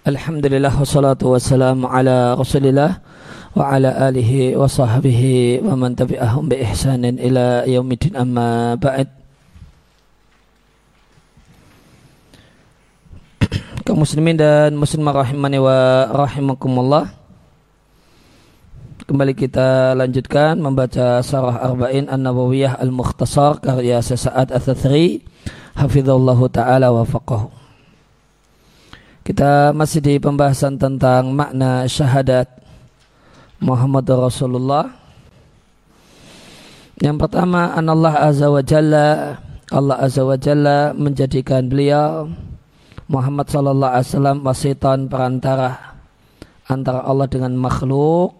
Alhamdulillah wassalatu wassalamu ala rasulillah wa ala alihi wa sahbihi wa man tabi'ahum bi ihsanin ila yaumidin amma ba'd kaum dan muslimah rahimani wa rahimakumullah Kembali kita lanjutkan membaca Sarah Arba'in An-Nawawiyah Al-Mukhtasar karya Sesaat Al-Thri Hafizallahu Ta'ala wa faqahu kita masih di pembahasan tentang makna syahadat Muhammad Rasulullah. Yang pertama, Allah Azza wa Jalla Allah Azza wa Jalla menjadikan beliau Muhammad sallallahu alaihi wasallam wasitan perantara antara Allah dengan makhluk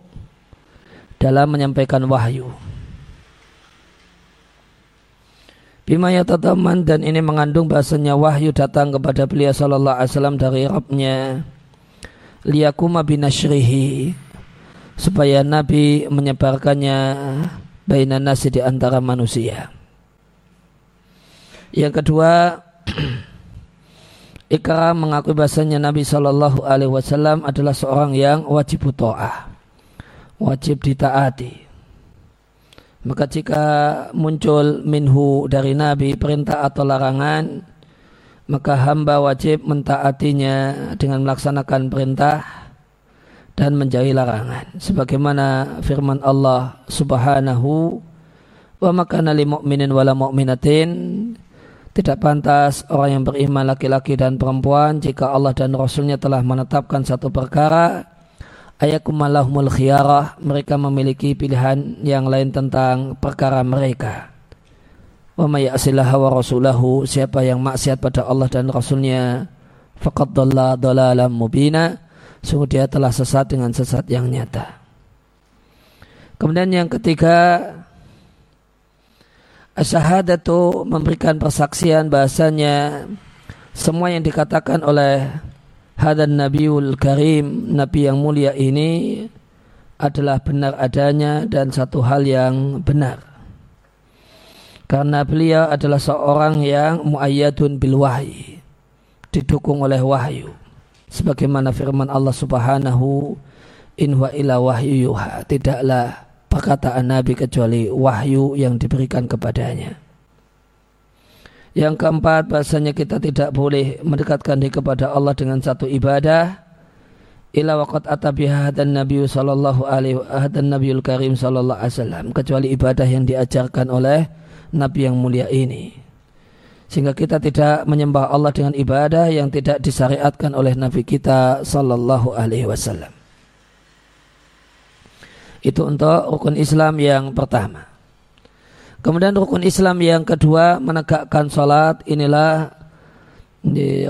dalam menyampaikan wahyu. Bima yatataman dan ini mengandung bahasanya wahyu datang kepada beliau sallallahu alaihi wasallam dari Rabbnya liyakuma binashrihi supaya Nabi menyebarkannya baina nasi di antara manusia. Yang kedua, Ikram mengakui bahasanya Nabi Shallallahu Alaihi Wasallam adalah seorang yang wajib ta'ah, wajib ditaati. Maka jika muncul minhu dari Nabi perintah atau larangan, maka hamba wajib mentaatinya dengan melaksanakan perintah dan menjauhi larangan. Sebagaimana firman Allah Subhanahu wa makana lil mu'minin wala mu'minatin tidak pantas orang yang beriman laki-laki dan perempuan jika Allah dan Rasulnya telah menetapkan satu perkara ayakumalahumul khiyarah. Mereka memiliki pilihan yang lain tentang perkara mereka. Wa may wa rasulahu. Siapa yang maksiat pada Allah dan Rasulnya faqad dhalla dhalalan mubina. Sungguh dia telah sesat dengan sesat yang nyata. Kemudian yang ketiga asyhadatu memberikan persaksian bahasanya. Semua yang dikatakan oleh hadan nabiul karim nabi yang mulia ini adalah benar adanya dan satu hal yang benar. Karena beliau adalah seorang yang muayyadun bil wahyi didukung oleh wahyu. Sebagaimana firman Allah Subhanahu in wa ila wahyu yuha. Tidaklah perkataan nabi kecuali wahyu yang diberikan kepadanya yang keempat, bahasanya kita tidak boleh mendekatkan diri kepada Allah dengan satu ibadah. Ila waqat atabiha dan Nabi sallallahu alaihi dan Nabiul Karim sallallahu alaihi wasallam kecuali ibadah yang diajarkan oleh Nabi yang mulia ini. Sehingga kita tidak menyembah Allah dengan ibadah yang tidak disyariatkan oleh Nabi kita sallallahu alaihi wasallam. Itu untuk rukun Islam yang pertama. Kemudian rukun Islam yang kedua menegakkan sholat inilah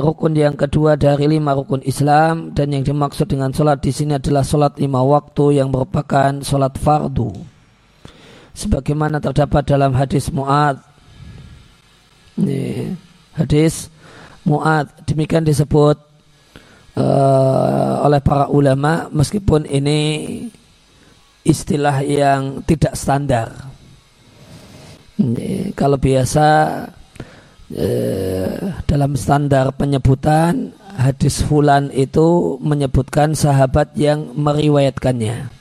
rukun yang kedua dari lima rukun Islam dan yang dimaksud dengan sholat di sini adalah sholat lima waktu yang merupakan sholat fardu. Sebagaimana terdapat dalam hadis Muad. Hadis Muad demikian disebut uh, oleh para ulama meskipun ini istilah yang tidak standar kalau biasa eh, dalam standar penyebutan hadis fulan itu menyebutkan sahabat yang meriwayatkannya.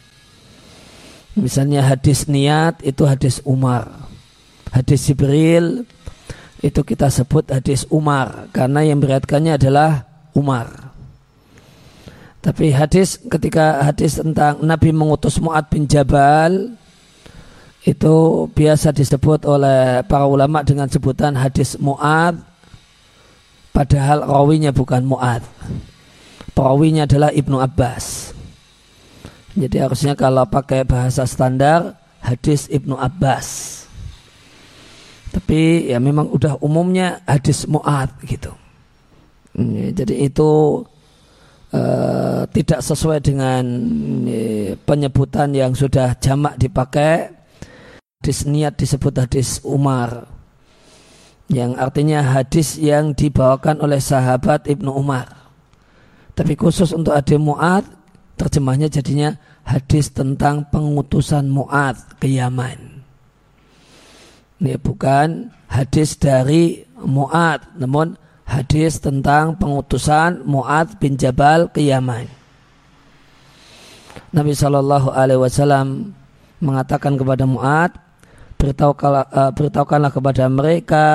Misalnya hadis niat itu hadis Umar. Hadis Jibril itu kita sebut hadis Umar karena yang meriwayatkannya adalah Umar. Tapi hadis ketika hadis tentang Nabi mengutus Mu'ad bin Jabal itu biasa disebut oleh para ulama dengan sebutan hadis mu'ad. Padahal rawinya bukan mu'ad. Perawinya adalah Ibnu Abbas. Jadi harusnya kalau pakai bahasa standar hadis Ibnu Abbas. Tapi ya memang udah umumnya hadis mu'ad gitu. Jadi itu uh, tidak sesuai dengan uh, penyebutan yang sudah jamak dipakai hadis niat disebut hadis Umar yang artinya hadis yang dibawakan oleh sahabat Ibnu Umar. Tapi khusus untuk hadis Mu'ad terjemahnya jadinya hadis tentang pengutusan Mu'ad ke Yaman. Ini bukan hadis dari Mu'ad namun hadis tentang pengutusan Mu'ad bin Jabal ke Yaman. Nabi Shallallahu Alaihi Wasallam mengatakan kepada Mu'ad, beritahukanlah, uh, beritahukanlah kepada mereka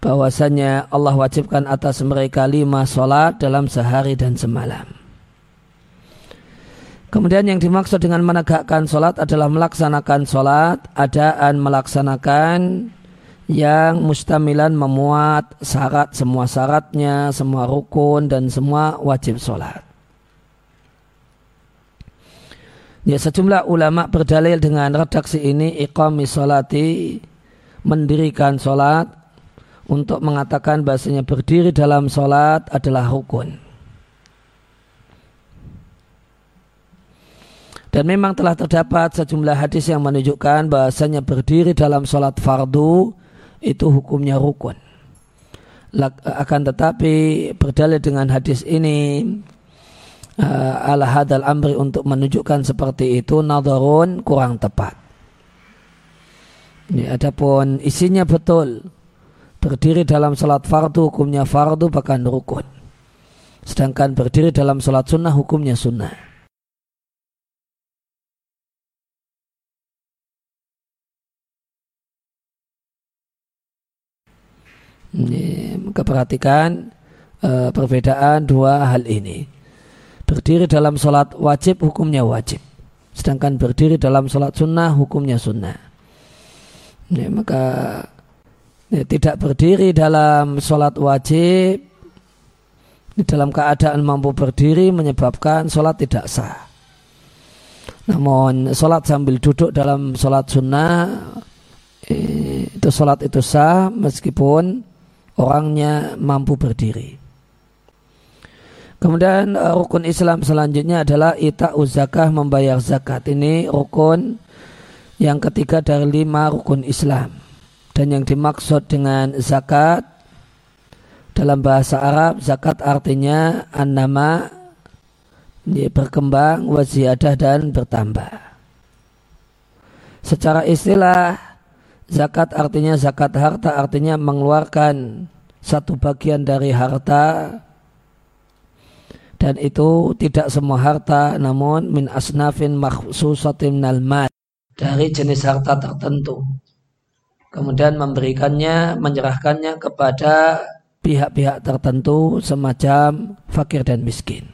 bahwasanya Allah wajibkan atas mereka lima sholat dalam sehari dan semalam. Kemudian yang dimaksud dengan menegakkan sholat adalah melaksanakan sholat, adaan melaksanakan yang mustamilan memuat syarat semua syaratnya, semua rukun dan semua wajib sholat. Ya sejumlah ulama berdalil dengan redaksi ini iqami sholati mendirikan sholat untuk mengatakan bahasanya berdiri dalam sholat adalah rukun. Dan memang telah terdapat sejumlah hadis yang menunjukkan bahasanya berdiri dalam sholat fardu itu hukumnya rukun. Akan tetapi berdalil dengan hadis ini uh, ala hadal amri untuk menunjukkan seperti itu nadharun kurang tepat. Ini adapun isinya betul berdiri dalam salat fardu hukumnya fardu bahkan rukun. Sedangkan berdiri dalam salat sunnah hukumnya sunnah. Ini, maka perhatikan uh, perbedaan dua hal ini. Berdiri dalam sholat wajib hukumnya wajib. Sedangkan berdiri dalam sholat sunnah hukumnya sunnah. Ini, maka ya, tidak berdiri dalam sholat wajib dalam keadaan mampu berdiri menyebabkan sholat tidak sah. Namun sholat sambil duduk dalam sholat sunnah eh, itu sholat itu sah meskipun orangnya mampu berdiri. Kemudian eh, rukun Islam selanjutnya adalah ita zakah membayar zakat. Ini rukun yang ketiga dari lima rukun Islam. Dan yang dimaksud dengan zakat dalam bahasa Arab zakat artinya an-nama berkembang, waziyadah dan bertambah. Secara istilah zakat artinya zakat harta artinya mengeluarkan satu bagian dari harta dan itu tidak semua harta namun min asnafin makhsusatin minal dari jenis harta tertentu kemudian memberikannya, menyerahkannya kepada pihak-pihak tertentu semacam fakir dan miskin.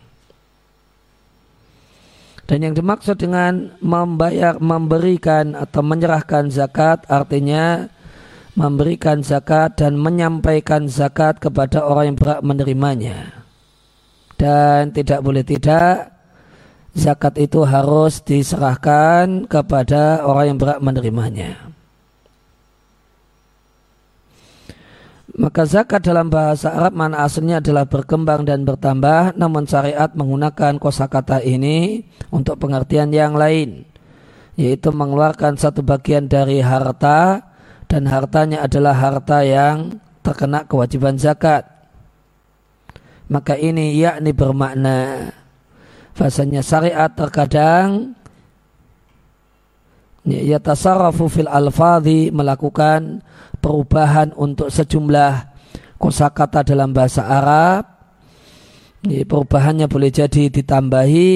Dan yang dimaksud dengan membayar, memberikan atau menyerahkan zakat artinya memberikan zakat dan menyampaikan zakat kepada orang yang berhak menerimanya. Dan tidak boleh tidak, zakat itu harus diserahkan kepada orang yang berhak menerimanya. Maka zakat dalam bahasa Arab mana aslinya adalah berkembang dan bertambah, namun syariat menggunakan kosakata ini untuk pengertian yang lain, yaitu mengeluarkan satu bagian dari harta dan hartanya adalah harta yang terkena kewajiban zakat. Maka ini yakni bermakna bahasanya syariat terkadang ya tasarrafu fil alfadhi melakukan perubahan untuk sejumlah kosakata dalam bahasa Arab. Ini perubahannya boleh jadi ditambahi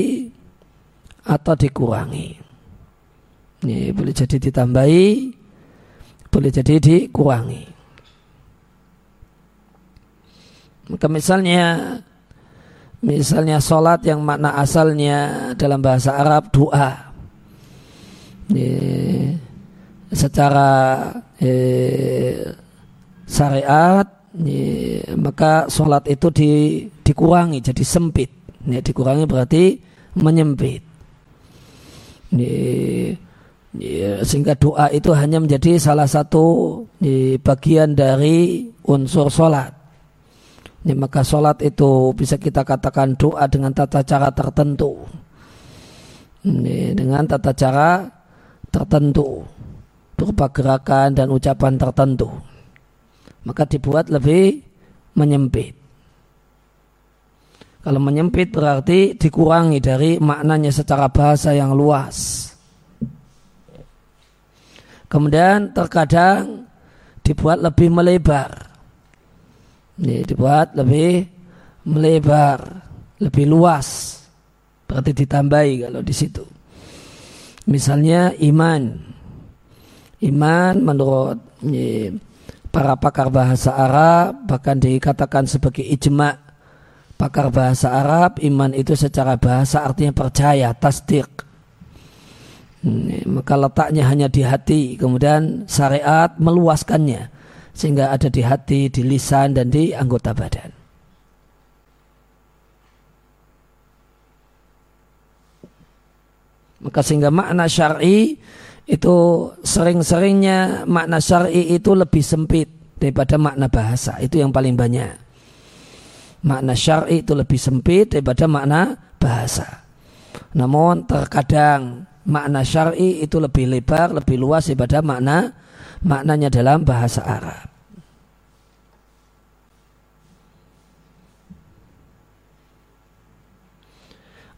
atau dikurangi. Ini boleh jadi ditambahi, boleh jadi dikurangi. Maka misalnya misalnya sholat yang makna asalnya dalam bahasa Arab doa. Secara eh, syariat maka sholat itu di, dikurangi jadi sempit. Dikurangi berarti menyempit. Ya, sehingga doa itu hanya menjadi salah satu eh, bagian dari unsur sholat ya, maka sholat itu bisa kita katakan doa dengan tata cara tertentu ya, dengan tata cara tertentu berupa gerakan dan ucapan tertentu. Maka dibuat lebih menyempit. Kalau menyempit berarti dikurangi dari maknanya secara bahasa yang luas. Kemudian terkadang dibuat lebih melebar. Ini dibuat lebih melebar, lebih luas. Berarti ditambahi kalau di situ. Misalnya iman. Iman menurut ini, para pakar bahasa Arab bahkan dikatakan sebagai ijma pakar bahasa Arab iman itu secara bahasa artinya percaya tasdik maka letaknya hanya di hati kemudian syariat meluaskannya sehingga ada di hati di lisan dan di anggota badan. Maka sehingga makna syar'i itu sering-seringnya makna syar'i itu lebih sempit daripada makna bahasa. Itu yang paling banyak. Makna syar'i itu lebih sempit daripada makna bahasa. Namun terkadang makna syar'i itu lebih lebar lebih luas daripada makna maknanya dalam bahasa Arab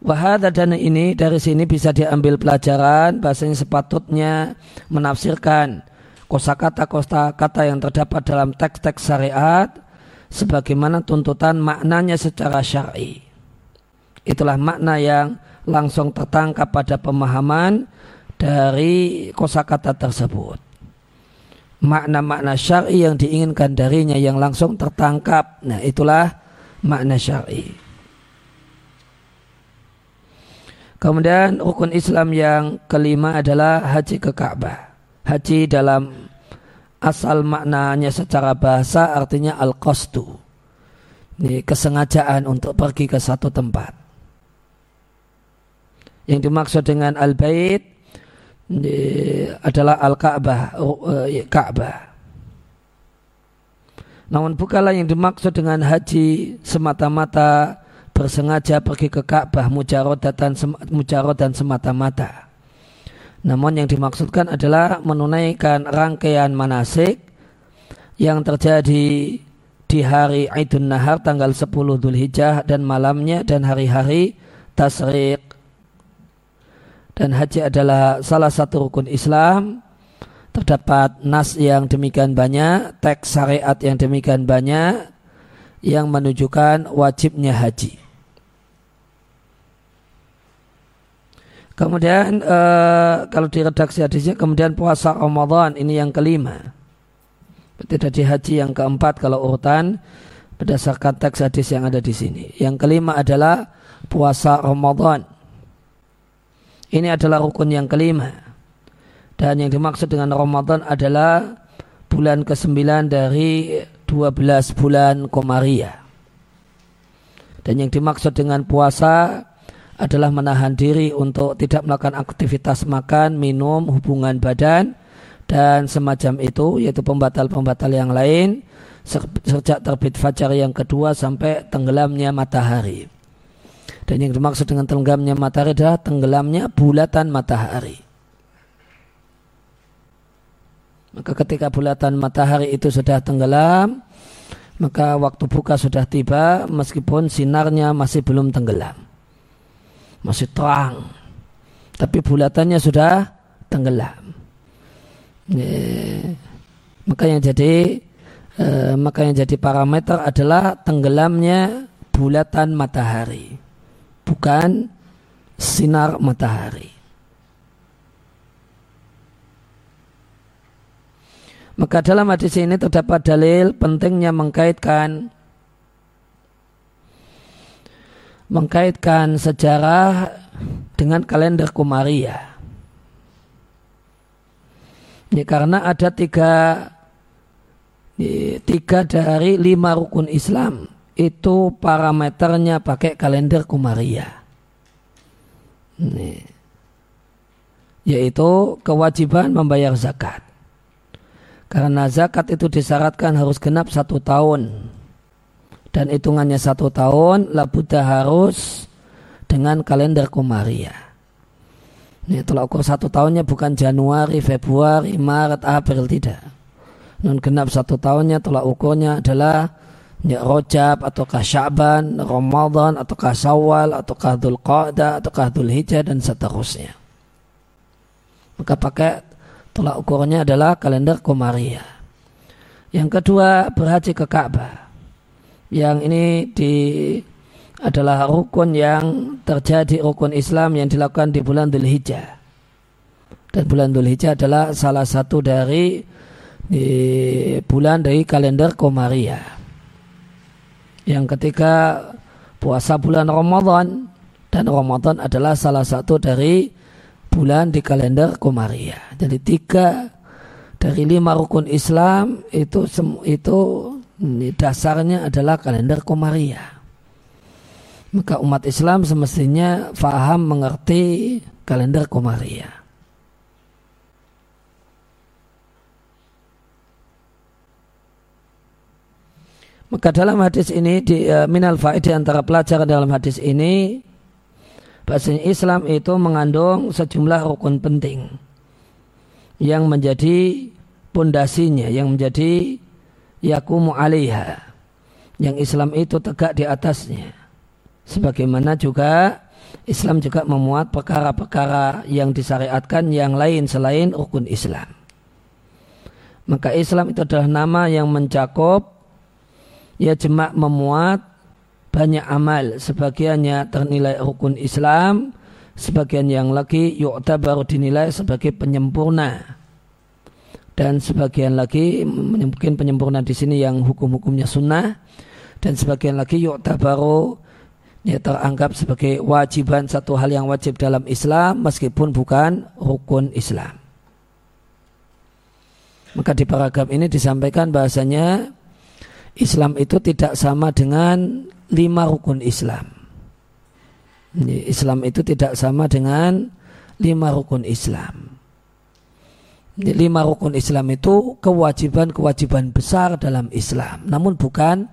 Wahada dan ini dari sini bisa diambil pelajaran bahasanya sepatutnya menafsirkan kosakata kata yang terdapat dalam teks-teks syariat sebagaimana tuntutan maknanya secara syar'i. Itulah makna yang langsung tertangkap pada pemahaman dari kosakata tersebut. Makna-makna syar'i yang diinginkan darinya yang langsung tertangkap. Nah, itulah makna syar'i. Kemudian rukun Islam yang kelima adalah haji ke Ka'bah. Haji dalam asal maknanya secara bahasa artinya al-qasdu. Ini kesengajaan untuk pergi ke satu tempat. Yang dimaksud dengan al-bait adalah al-Ka'bah, eh, Ka'bah. Namun bukanlah yang dimaksud dengan haji semata-mata bersengaja pergi ke Ka'bah mujarod dan mujarod dan semata-mata. Namun yang dimaksudkan adalah menunaikan rangkaian manasik yang terjadi di hari Aidun Nahar tanggal 10 Dhul Hijjah dan malamnya dan hari-hari Tasriq. Dan haji adalah salah satu rukun Islam. Terdapat nas yang demikian banyak, teks syariat yang demikian banyak yang menunjukkan wajibnya haji. Kemudian uh, kalau di redaksi hadisnya kemudian puasa Ramadan ini yang kelima. Tidak di haji yang keempat kalau urutan berdasarkan teks hadis yang ada di sini. Yang kelima adalah puasa Ramadan. Ini adalah rukun yang kelima. Dan yang dimaksud dengan Ramadan adalah bulan ke-9 dari 12 bulan Komariah. Dan yang dimaksud dengan puasa adalah menahan diri untuk tidak melakukan aktivitas makan, minum, hubungan badan, dan semacam itu, yaitu pembatal-pembatal yang lain, sejak terbit fajar yang kedua sampai tenggelamnya matahari. Dan yang dimaksud dengan tenggelamnya matahari adalah tenggelamnya bulatan matahari. Maka ketika bulatan matahari itu sudah tenggelam, maka waktu buka sudah tiba meskipun sinarnya masih belum tenggelam masih terang tapi bulatannya sudah tenggelam ya. maka yang jadi eh, maka yang jadi parameter adalah tenggelamnya bulatan matahari bukan sinar matahari maka dalam hadis ini terdapat dalil pentingnya mengkaitkan mengkaitkan sejarah dengan kalender Kumaria. Ini karena ada tiga, tiga dari lima rukun Islam itu parameternya pakai kalender Kumaria. Ini. Yaitu kewajiban membayar zakat. Karena zakat itu disyaratkan harus genap satu tahun dan hitungannya satu tahun labuda harus dengan kalender Komaria. Ini tolak ukur satu tahunnya bukan Januari, Februari, Maret, April tidak. Non genap satu tahunnya tolak ukurnya adalah ya, Rojab ataukah Syaban, Ramadan ataukah Syawal ataukah Dhul ataukah Dhul Hijjah dan seterusnya. Maka pakai tolak ukurnya adalah kalender Komaria. Yang kedua berhaji ke Ka'bah. yang ini di adalah rukun yang terjadi rukun Islam yang dilakukan di bulan Dhul Hijjah. Dan bulan Dhul Hijjah adalah salah satu dari di bulan dari kalender Komariah. Yang ketika puasa bulan Ramadan dan Ramadan adalah salah satu dari bulan di kalender Komariah. Jadi tiga dari lima rukun Islam itu itu dasarnya adalah kalender Komariah maka umat Islam semestinya faham mengerti kalender Komariah. Maka dalam hadis ini di uh, minal faedah antara pelajaran dalam hadis ini bahasanya Islam itu mengandung sejumlah rukun penting yang menjadi pondasinya, yang menjadi yakumu alaiha. Yang Islam itu tegak di atasnya. Sebagaimana juga Islam juga memuat perkara-perkara yang disyariatkan yang lain selain rukun Islam. Maka Islam itu adalah nama yang mencakup ya jemak memuat banyak amal. Sebagiannya ternilai rukun Islam, sebagian yang lagi yu'ta baru dinilai sebagai penyempurna. Dan sebagian lagi mungkin penyempurna di sini yang hukum-hukumnya sunnah dan sebagian lagi yu'ta baru ya teranggap sebagai wajiban satu hal yang wajib dalam Islam meskipun bukan rukun Islam. Maka di paragraf ini disampaikan bahasanya Islam itu tidak sama dengan lima rukun Islam. Islam itu tidak sama dengan lima rukun Islam. Lima rukun Islam itu kewajiban-kewajiban besar dalam Islam, namun bukan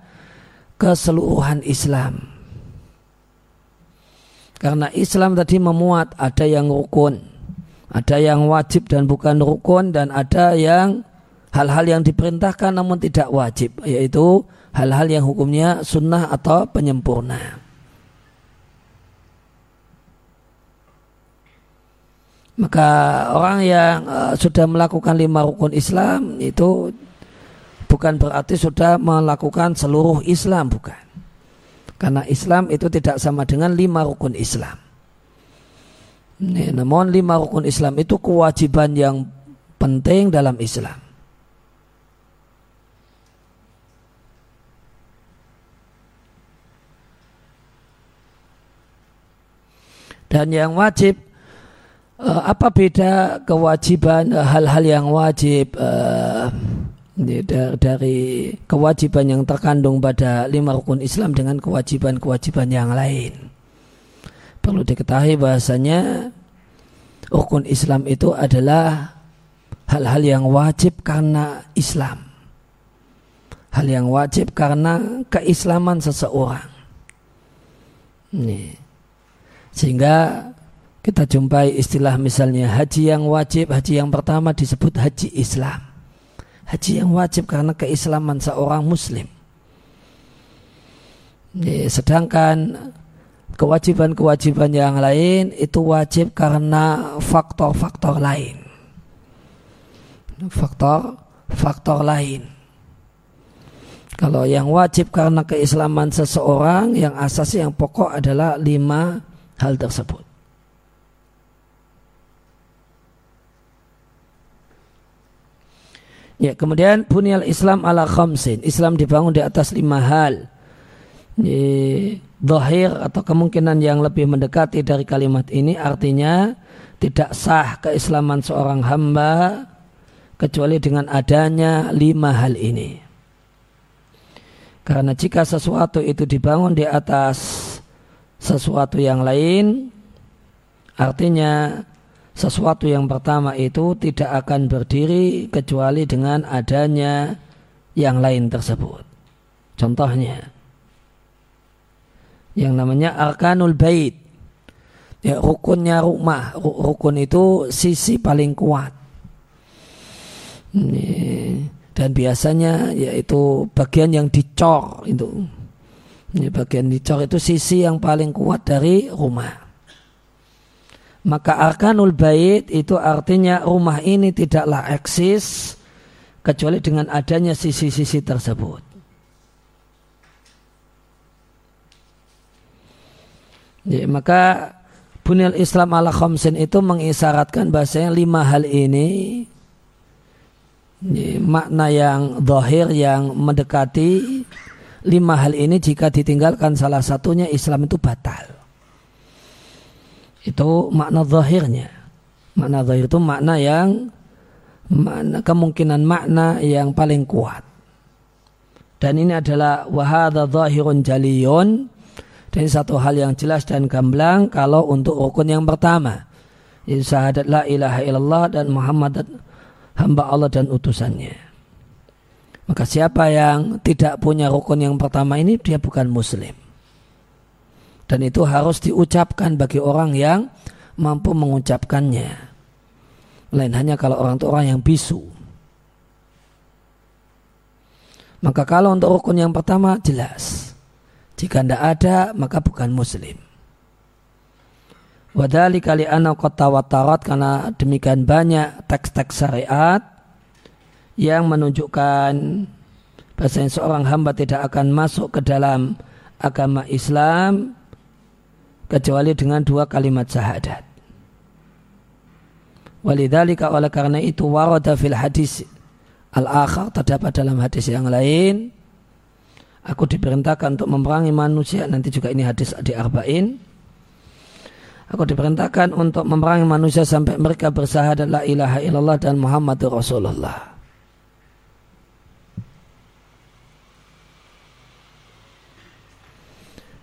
keseluruhan Islam. Karena Islam tadi memuat ada yang rukun, ada yang wajib dan bukan rukun dan ada yang hal-hal yang diperintahkan namun tidak wajib, yaitu hal-hal yang hukumnya sunnah atau penyempurna. Maka orang yang uh, sudah melakukan lima rukun Islam itu bukan berarti sudah melakukan seluruh Islam, bukan. Karena Islam itu tidak sama dengan lima rukun Islam. Ini, namun lima rukun Islam itu kewajiban yang penting dalam Islam. Dan yang wajib eh, apa beda kewajiban eh, hal-hal yang wajib uh, dari kewajiban yang terkandung pada lima rukun Islam dengan kewajiban-kewajiban yang lain. Perlu diketahui bahasanya rukun Islam itu adalah hal-hal yang wajib karena Islam. Hal yang wajib karena keislaman seseorang. Ini. Sehingga kita jumpai istilah misalnya haji yang wajib, haji yang pertama disebut haji Islam haji yang wajib karena keislaman seorang muslim. Sedangkan kewajiban-kewajiban yang lain itu wajib karena faktor-faktor lain. Faktor-faktor lain. Kalau yang wajib karena keislaman seseorang, yang asasi yang pokok adalah lima hal tersebut. Ya, kemudian bunyal Islam ala khamsin. Islam dibangun di atas lima hal. Dohir atau kemungkinan yang lebih mendekati dari kalimat ini artinya tidak sah keislaman seorang hamba kecuali dengan adanya lima hal ini. Karena jika sesuatu itu dibangun di atas sesuatu yang lain, artinya sesuatu yang pertama itu tidak akan berdiri kecuali dengan adanya yang lain tersebut. Contohnya, yang namanya arkanul bait. Ya, rukunnya rumah. Rukun itu sisi paling kuat. Dan biasanya yaitu bagian yang dicor itu. Ini bagian dicor itu sisi yang paling kuat dari rumah. Maka arkanul bait itu artinya rumah ini tidaklah eksis kecuali dengan adanya sisi-sisi tersebut. Ya, maka Bunil Islam ala Khomsin itu mengisyaratkan bahasanya lima hal ini ya, makna yang dohir yang mendekati lima hal ini jika ditinggalkan salah satunya Islam itu batal. Itu makna zahirnya. Makna zahir itu makna yang makna, kemungkinan makna yang paling kuat. Dan ini adalah wahada zahirun jaliyun dan satu hal yang jelas dan gamblang kalau untuk rukun yang pertama. Yaitu syahadat la ilaha illallah dan Muhammad hamba Allah dan utusannya. Maka siapa yang tidak punya rukun yang pertama ini dia bukan muslim. Dan itu harus diucapkan bagi orang yang mampu mengucapkannya. Lain hanya kalau orang itu orang yang bisu. Maka kalau untuk rukun yang pertama jelas jika tidak ada, maka bukan muslim. Wadali kali anak kota watarat karena demikian banyak teks-teks syariat yang menunjukkan bahasanya seorang hamba tidak akan masuk ke dalam agama Islam kecuali dengan dua kalimat syahadat. Walidhalika oleh karena itu warada fil hadis al-akhar terdapat dalam hadis yang lain Aku diperintahkan untuk memerangi manusia. Nanti juga ini hadis di Arba'in. Aku diperintahkan untuk memerangi manusia sampai mereka bersahadat la ilaha illallah dan Muhammad Rasulullah.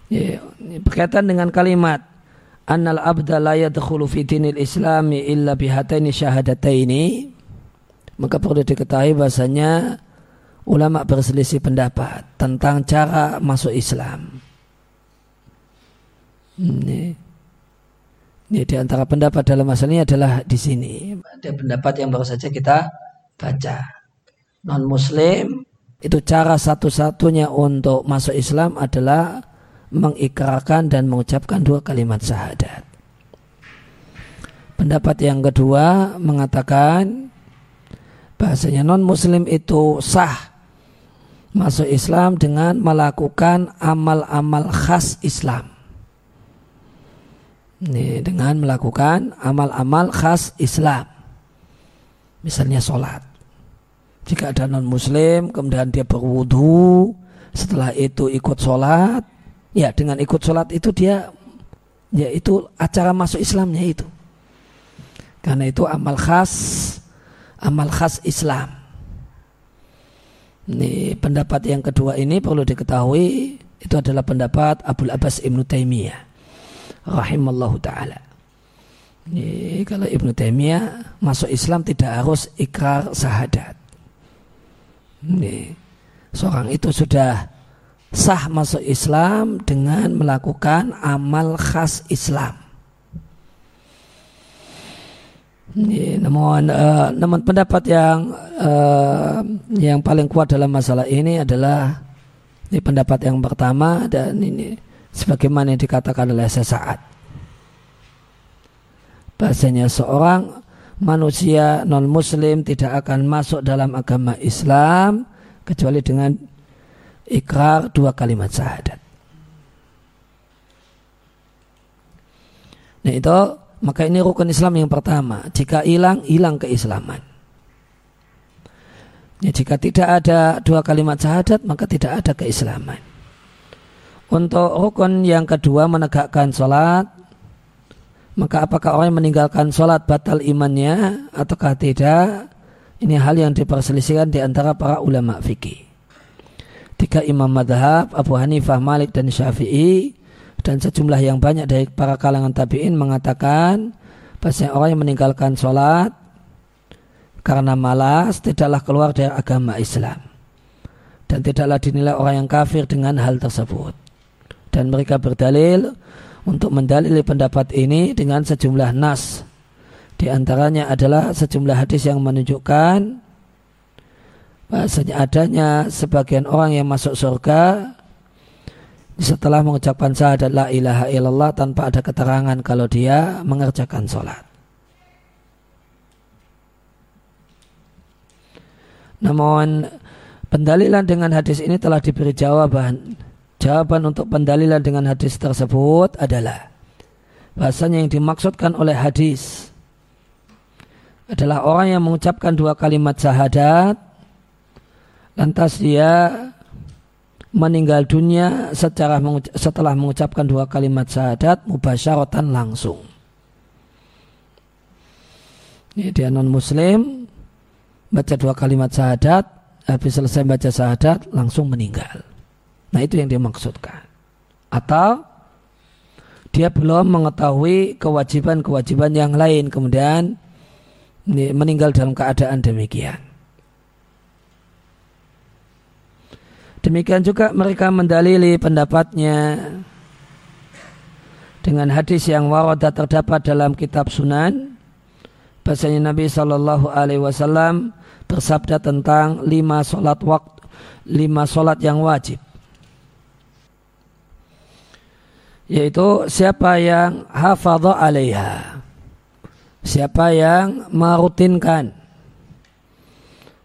Ya, berkaitan dengan kalimat annal abda la yadkhulu fi dinil islami illa bihataini syahadataini maka perlu diketahui bahasanya ulama berselisih pendapat tentang cara masuk Islam. Ini, ini di antara pendapat dalam masalah ini adalah di sini. Ada pendapat yang baru saja kita baca. Non Muslim itu cara satu-satunya untuk masuk Islam adalah mengikrarkan dan mengucapkan dua kalimat syahadat. Pendapat yang kedua mengatakan bahasanya non Muslim itu sah masuk Islam dengan melakukan amal-amal khas Islam. Ini dengan melakukan amal-amal khas Islam. Misalnya sholat. Jika ada non muslim, kemudian dia berwudu, setelah itu ikut sholat, ya dengan ikut sholat itu dia, ya itu acara masuk Islamnya itu. Karena itu amal khas, amal khas Islam. Ini pendapat yang kedua ini perlu diketahui itu adalah pendapat Abu Abbas Ibnu Taimiyah rahimallahu taala. Ini kalau Ibnu Taimiyah masuk Islam tidak harus ikrar syahadat. Ini seorang itu sudah sah masuk Islam dengan melakukan amal khas Islam. Ya, namun, uh, namun pendapat yang uh, yang paling kuat dalam masalah ini adalah ini pendapat yang pertama dan ini sebagaimana yang dikatakan oleh sesaat. Bahasanya seorang manusia non muslim tidak akan masuk dalam agama Islam kecuali dengan ikrar dua kalimat syahadat. Nah itu maka ini rukun Islam yang pertama. Jika hilang, hilang keislaman. Ya, jika tidak ada dua kalimat syahadat, maka tidak ada keislaman. Untuk rukun yang kedua menegakkan sholat, maka apakah orang yang meninggalkan sholat batal imannya ataukah tidak? Ini hal yang diperselisihkan di antara para ulama fikih. Tiga imam madhab, Abu Hanifah, Malik, dan Syafi'i. Dan sejumlah yang banyak dari para kalangan tabi'in mengatakan bahwa orang yang meninggalkan sholat karena malas tidaklah keluar dari agama Islam. Dan tidaklah dinilai orang yang kafir dengan hal tersebut. Dan mereka berdalil untuk mendalili pendapat ini dengan sejumlah nas. Di antaranya adalah sejumlah hadis yang menunjukkan bahasanya adanya sebagian orang yang masuk surga setelah mengucapkan syahadat la ilaha illallah tanpa ada keterangan kalau dia mengerjakan sholat. Namun pendalilan dengan hadis ini telah diberi jawaban jawaban untuk pendalilan dengan hadis tersebut adalah bahasanya yang dimaksudkan oleh hadis adalah orang yang mengucapkan dua kalimat syahadat lantas dia meninggal dunia secara setelah mengucapkan dua kalimat syahadat mubasyaratan langsung. Ini dia non muslim baca dua kalimat syahadat habis selesai baca syahadat langsung meninggal. Nah itu yang dimaksudkan. Atau dia belum mengetahui kewajiban-kewajiban yang lain kemudian meninggal dalam keadaan demikian. Demikian juga mereka mendalili pendapatnya dengan hadis yang warada terdapat dalam kitab Sunan. Bahasanya Nabi Shallallahu Alaihi Wasallam bersabda tentang lima solat waktu, lima solat yang wajib. Yaitu siapa yang hafadha alaiha Siapa yang merutinkan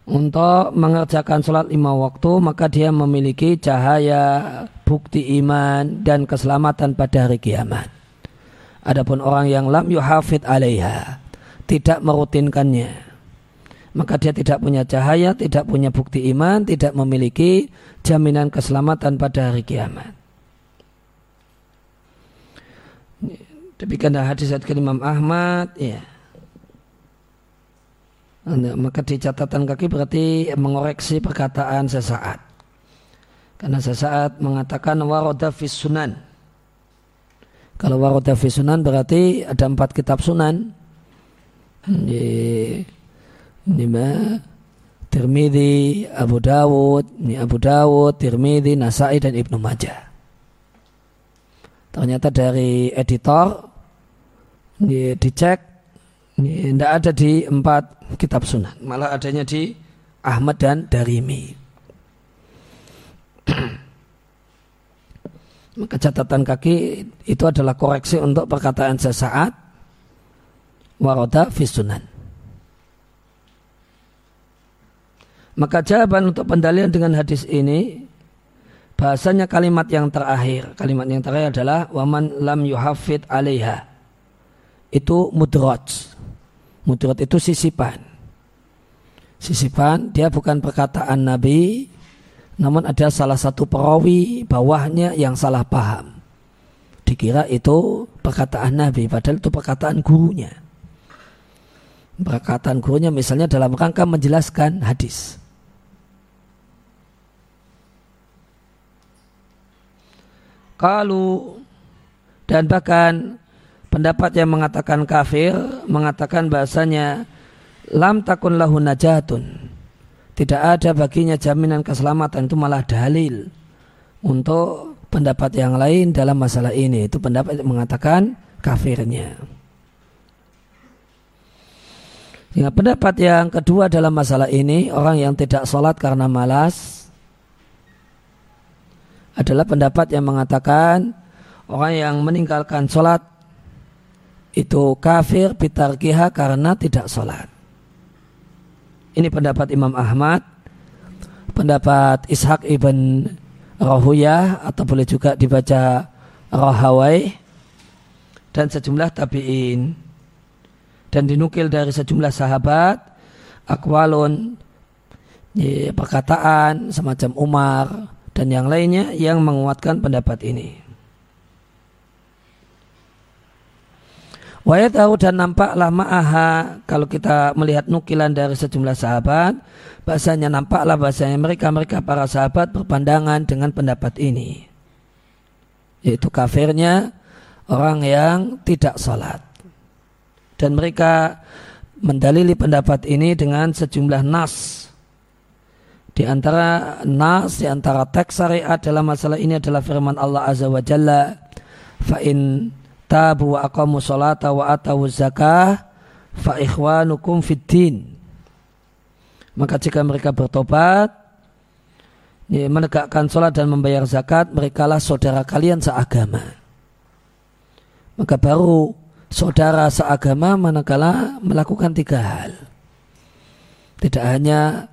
untuk mengerjakan sholat lima waktu maka dia memiliki cahaya bukti iman dan keselamatan pada hari kiamat. Adapun orang yang lam yuhafid alaiha tidak merutinkannya maka dia tidak punya cahaya, tidak punya bukti iman, tidak memiliki jaminan keselamatan pada hari kiamat. Demikian hadis hadis Imam Ahmad, ya. Maka di catatan kaki berarti mengoreksi perkataan sesaat. Karena sesaat mengatakan waroda sunan. Kalau waroda sunan berarti ada empat kitab sunan. Ini, ini Tirmidzi, Abu Dawud, ini Abu Dawud, Tirmidzi, Nasai dan Ibnu Majah. Ternyata dari editor ini dicek tidak ada di empat kitab sunan, malah adanya di Ahmad dan Darimi. Maka catatan kaki itu adalah koreksi untuk perkataan sesaat waroda fisunan. Maka jawaban untuk pendalian dengan hadis ini bahasanya kalimat yang terakhir. Kalimat yang terakhir adalah waman lam yuhafid alaiha. Itu mudraj. Mudraj itu sisipan. Sisipan dia bukan perkataan Nabi, namun ada salah satu perawi bawahnya yang salah paham. Dikira itu perkataan Nabi, padahal itu perkataan gurunya. Perkataan gurunya misalnya dalam rangka menjelaskan hadis. Kalau dan bahkan pendapat yang mengatakan kafir mengatakan bahasanya lam takun lahu najatun. Tidak ada baginya jaminan keselamatan itu malah dalil untuk pendapat yang lain dalam masalah ini. Itu pendapat yang mengatakan kafirnya. Sehingga pendapat yang kedua dalam masalah ini orang yang tidak sholat karena malas adalah pendapat yang mengatakan orang yang meninggalkan sholat itu kafir bitarkiha karena tidak sholat. Ini pendapat Imam Ahmad, pendapat Ishaq ibn Rahuyah atau boleh juga dibaca Rahawai dan sejumlah tabi'in dan dinukil dari sejumlah sahabat akwalun perkataan semacam Umar dan yang lainnya yang menguatkan pendapat ini. Wayat tahu dan nampaklah ma'aha. Kalau kita melihat nukilan dari sejumlah sahabat bahasanya nampaklah bahasanya mereka mereka para sahabat berpandangan dengan pendapat ini. Yaitu kafirnya orang yang tidak sholat dan mereka mendalili pendapat ini dengan sejumlah nas. Di antara nas di antara teks syariat dalam masalah ini adalah firman Allah azza wa jalla tabu wa aqamu salata wa atawu zakah fa ikhwanukum fiddin. Maka jika mereka bertobat, ya, menegakkan sholat dan membayar zakat, merekalah saudara kalian seagama. Maka baru saudara seagama manakala melakukan tiga hal. Tidak hanya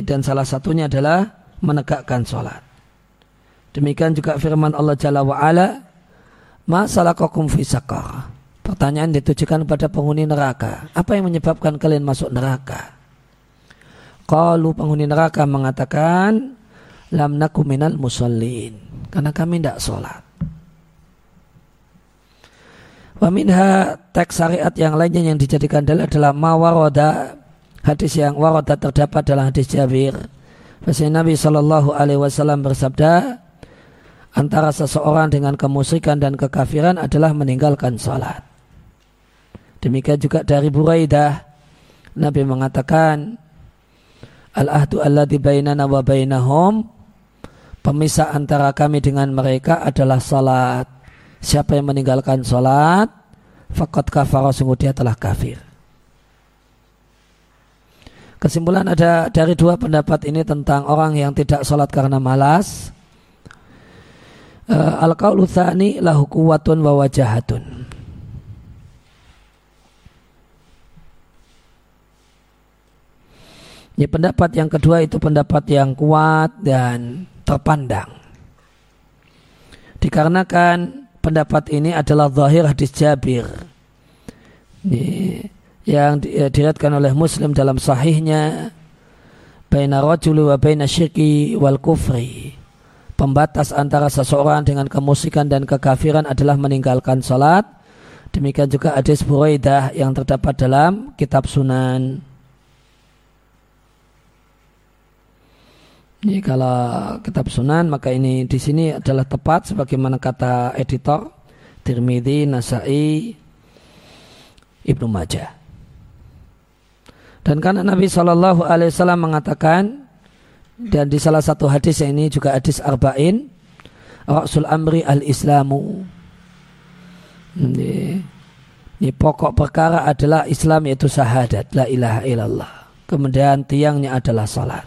dan salah satunya adalah menegakkan sholat. Demikian juga firman Allah Jalla wa'ala, Masalakakum fi sakar. Pertanyaan ditujukan kepada penghuni neraka. Apa yang menyebabkan kalian masuk neraka? Kalau penghuni neraka mengatakan, Lam naku minal musallin. Karena kami tidak sholat. Waminha teks syariat yang lainnya yang dijadikan dalil adalah mawaroda hadis yang waroda terdapat dalam hadis Jabir. Bahasa Nabi Shallallahu Alaihi Wasallam bersabda, antara seseorang dengan kemusyrikan dan kekafiran adalah meninggalkan salat. Demikian juga dari Buraidah, Nabi mengatakan, Al-ahdu alladhi bainana wa bainahum pemisah antara kami dengan mereka adalah salat. Siapa yang meninggalkan salat, fakat kafara sungguh dia telah kafir. Kesimpulan ada dari dua pendapat ini tentang orang yang tidak salat karena malas. Uh, Al-qaulu tsani lahu quwwatun wa wajahatun. Ya, pendapat yang kedua itu pendapat yang kuat dan terpandang. Dikarenakan pendapat ini adalah zahir hadis Jabir. Ini yang eh, diriatkan oleh Muslim dalam sahihnya baina rajuli wa baina syirki wal kufri. Pembatas antara seseorang dengan kemusikan dan kekafiran adalah meninggalkan salat. Demikian juga hadis Buraidah yang terdapat dalam kitab Sunan. Ini kalau kitab Sunan maka ini di sini adalah tepat sebagaimana kata editor Tirmidzi, Nasai, Ibnu Majah. Dan karena Nabi Shallallahu Alaihi Wasallam mengatakan dan di salah satu hadis ini juga hadis arba'in Rasul Amri al Islamu. Ini, ini pokok perkara adalah Islam yaitu syahadat la ilaha illallah. Kemudian tiangnya adalah salat.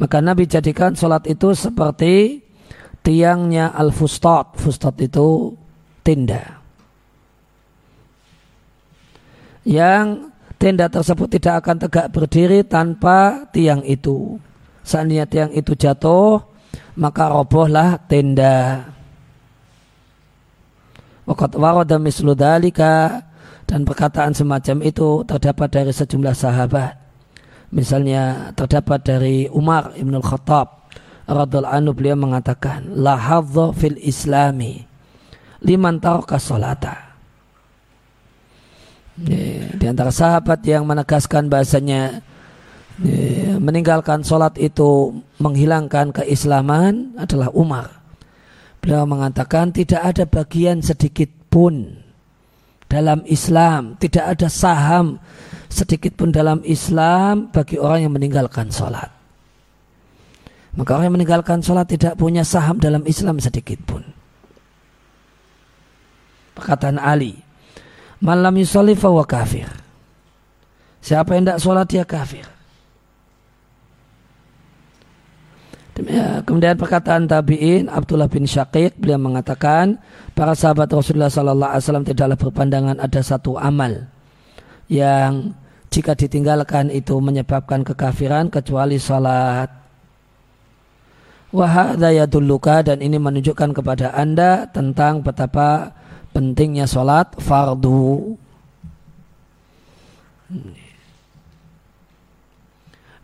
Maka Nabi jadikan sholat itu seperti tiangnya al-fustat. Fustat itu tenda. Yang tenda tersebut tidak akan tegak berdiri tanpa tiang itu. Seandainya tiang itu jatuh, maka robohlah tenda. Wakat warada mislu dan perkataan semacam itu terdapat dari sejumlah sahabat. Misalnya terdapat dari Umar Ibn Khattab radhiallahu anhu beliau mengatakan la fil islami liman taraka salata. Di antara sahabat yang menegaskan bahasanya meninggalkan sholat itu menghilangkan keislaman adalah Umar. Beliau mengatakan tidak ada bagian sedikit pun dalam Islam, tidak ada saham sedikit pun dalam Islam bagi orang yang meninggalkan sholat. Maka orang yang meninggalkan sholat tidak punya saham dalam Islam sedikit pun. Perkataan Ali, malam yusolli wa kafir. Siapa yang tidak sholat dia kafir. Kemudian perkataan tabiin Abdullah bin Syakir beliau mengatakan para sahabat Rasulullah Sallallahu Alaihi tidaklah berpandangan ada satu amal yang jika ditinggalkan itu menyebabkan kekafiran kecuali salat. Wahada yadulluka dan ini menunjukkan kepada anda tentang betapa pentingnya salat fardu.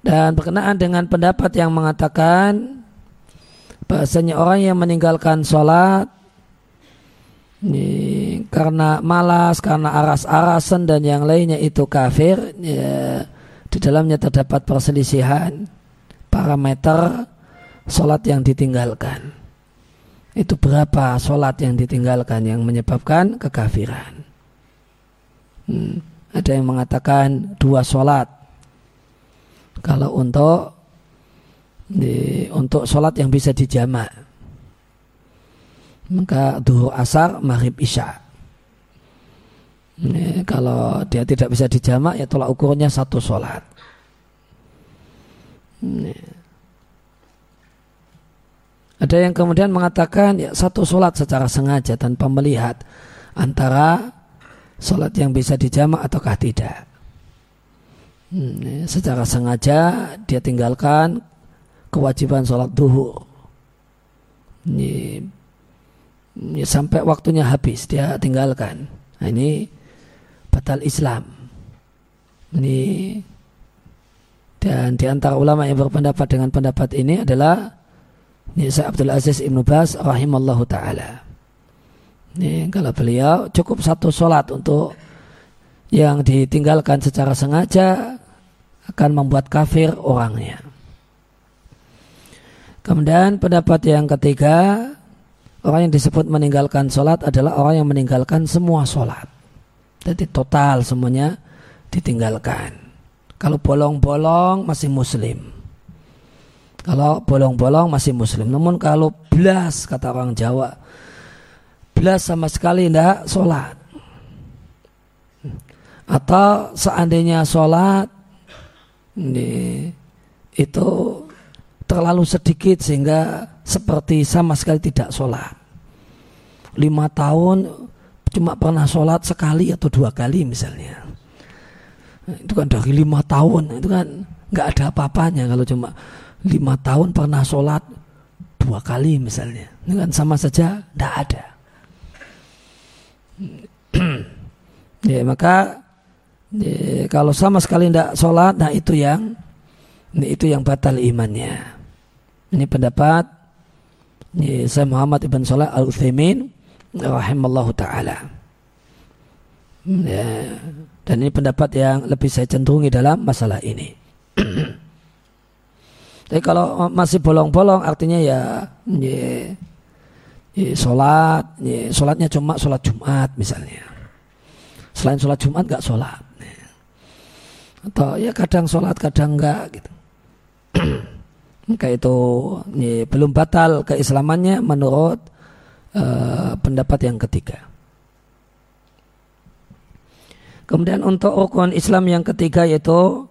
Dan berkenaan dengan pendapat yang mengatakan bahasanya orang yang meninggalkan sholat ini, karena malas, karena aras-arasan dan yang lainnya itu kafir, ya, di dalamnya terdapat perselisihan parameter sholat yang ditinggalkan. Itu berapa sholat yang ditinggalkan yang menyebabkan kekafiran. Hmm, ada yang mengatakan dua sholat. Kalau untuk di, untuk sholat yang bisa dijamak maka duhur asar maghrib isya ini, kalau dia tidak bisa dijamak ya tolak ukurnya satu sholat ini. Ada yang kemudian mengatakan ya satu sholat secara sengaja tanpa melihat antara sholat yang bisa dijamak ataukah tidak hmm, secara sengaja dia tinggalkan kewajiban sholat duhur. Ini, ini sampai waktunya habis dia tinggalkan. Nah, ini batal Islam. Ini dan di antara ulama yang berpendapat dengan pendapat ini adalah Nisa Abdul Aziz Ibnu Bas rahimallahu taala. Ini kalau beliau cukup satu sholat untuk yang ditinggalkan secara sengaja akan membuat kafir orangnya. Kemudian pendapat yang ketiga, orang yang disebut meninggalkan sholat adalah orang yang meninggalkan semua sholat. Jadi total semuanya ditinggalkan. Kalau bolong-bolong masih muslim. Kalau bolong-bolong masih muslim. Namun kalau belas kata orang Jawa, belas sama sekali tidak sholat. Atau seandainya sholat ini, itu terlalu sedikit sehingga seperti sama sekali tidak sholat. Lima tahun cuma pernah sholat sekali atau dua kali misalnya itu kan dari lima tahun itu kan nggak ada apa-apanya kalau cuma lima tahun pernah sholat dua kali misalnya. Itu kan sama saja tidak ada. Ya maka ya, kalau sama sekali tidak sholat nah itu yang ini itu yang batal imannya. Ini pendapat ya, saya Muhammad ibn Salah al Uthaymin rahimallahu taala. Ya dan ini pendapat yang lebih saya cenderungi dalam masalah ini. Tapi kalau masih bolong-bolong artinya ya, ya, ya sholat, ya, sholatnya cuma sholat Jumat misalnya. Selain sholat Jumat nggak sholat. Atau ya kadang sholat kadang enggak gitu. Maka itu ya, belum batal keislamannya menurut uh, pendapat yang ketiga. Kemudian untuk rukun Islam yang ketiga yaitu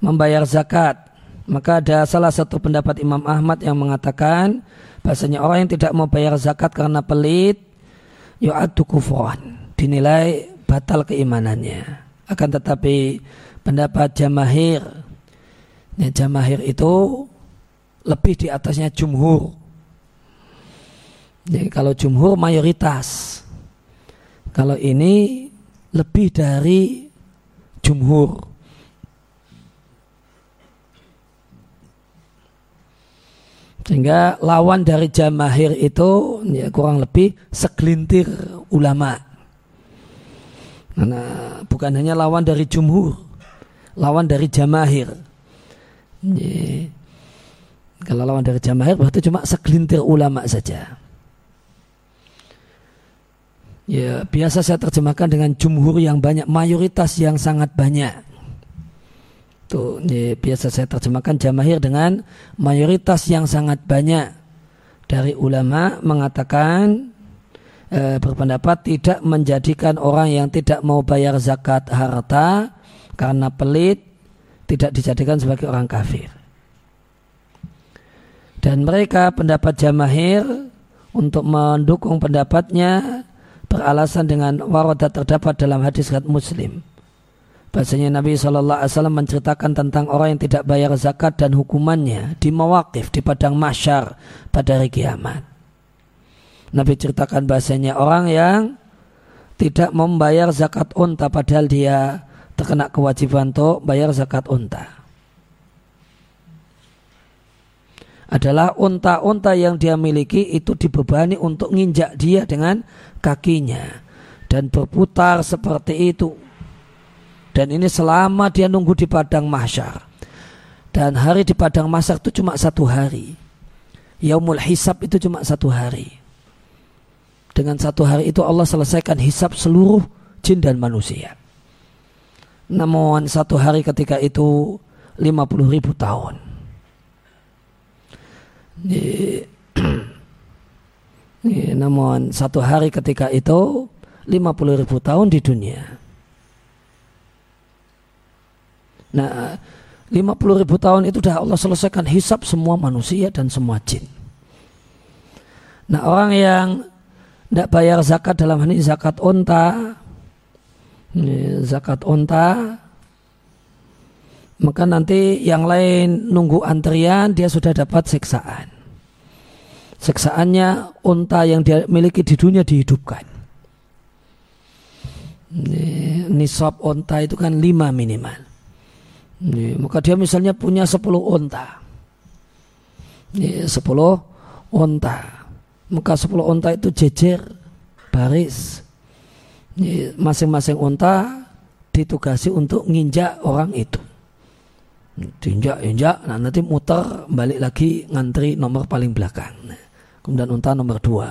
membayar zakat. Maka ada salah satu pendapat Imam Ahmad yang mengatakan bahasanya orang yang tidak mau bayar zakat karena pelit yu'addu kufran dinilai batal keimanannya. Akan tetapi pendapat jamahir ya, jamahir itu lebih di atasnya jumhur. Jadi kalau jumhur mayoritas. Kalau ini lebih dari jumhur. Sehingga lawan dari jamahir itu ya kurang lebih segelintir ulama. Karena bukan hanya lawan dari jumhur, lawan dari jamahir. Ya. Kalau lawan dari jamahir berarti cuma segelintir ulama saja. Ya, biasa saya terjemahkan dengan jumhur yang banyak, mayoritas yang sangat banyak. Tuh, ya, biasa saya terjemahkan jamahir dengan mayoritas yang sangat banyak dari ulama mengatakan e, berpendapat tidak menjadikan orang yang tidak mau bayar zakat harta karena pelit tidak dijadikan sebagai orang kafir. Dan mereka pendapat jamahir untuk mendukung pendapatnya beralasan dengan waroda terdapat dalam hadis Muslim. Bahasanya Nabi SAW menceritakan tentang orang yang tidak bayar zakat dan hukumannya di mawakif, di padang masyar pada hari kiamat. Nabi ceritakan bahasanya orang yang tidak membayar zakat unta padahal dia terkena kewajiban untuk bayar zakat unta. adalah unta-unta yang dia miliki itu dibebani untuk nginjak dia dengan kakinya dan berputar seperti itu. Dan ini selama dia nunggu di padang mahsyar. Dan hari di padang mahsyar itu cuma satu hari. Yaumul hisab itu cuma satu hari. Dengan satu hari itu Allah selesaikan hisab seluruh jin dan manusia. Namun satu hari ketika itu 50 ribu tahun. namun satu hari ketika itu 50 ribu tahun di dunia. Nah, 50 ribu tahun itu sudah Allah selesaikan hisap semua manusia dan semua jin. Nah, orang yang tidak bayar zakat dalam hal ini zakat onta, zakat onta, maka nanti yang lain nunggu antrian dia sudah dapat siksaan. Siksaannya unta yang dia miliki di dunia dihidupkan. Nisab unta itu kan lima minimal. Maka dia misalnya punya sepuluh unta. Sepuluh unta. Maka sepuluh unta itu jejer baris. Masing-masing unta ditugasi untuk nginjak orang itu diinjak injak nah nanti muter balik lagi ngantri nomor paling belakang kemudian unta nomor dua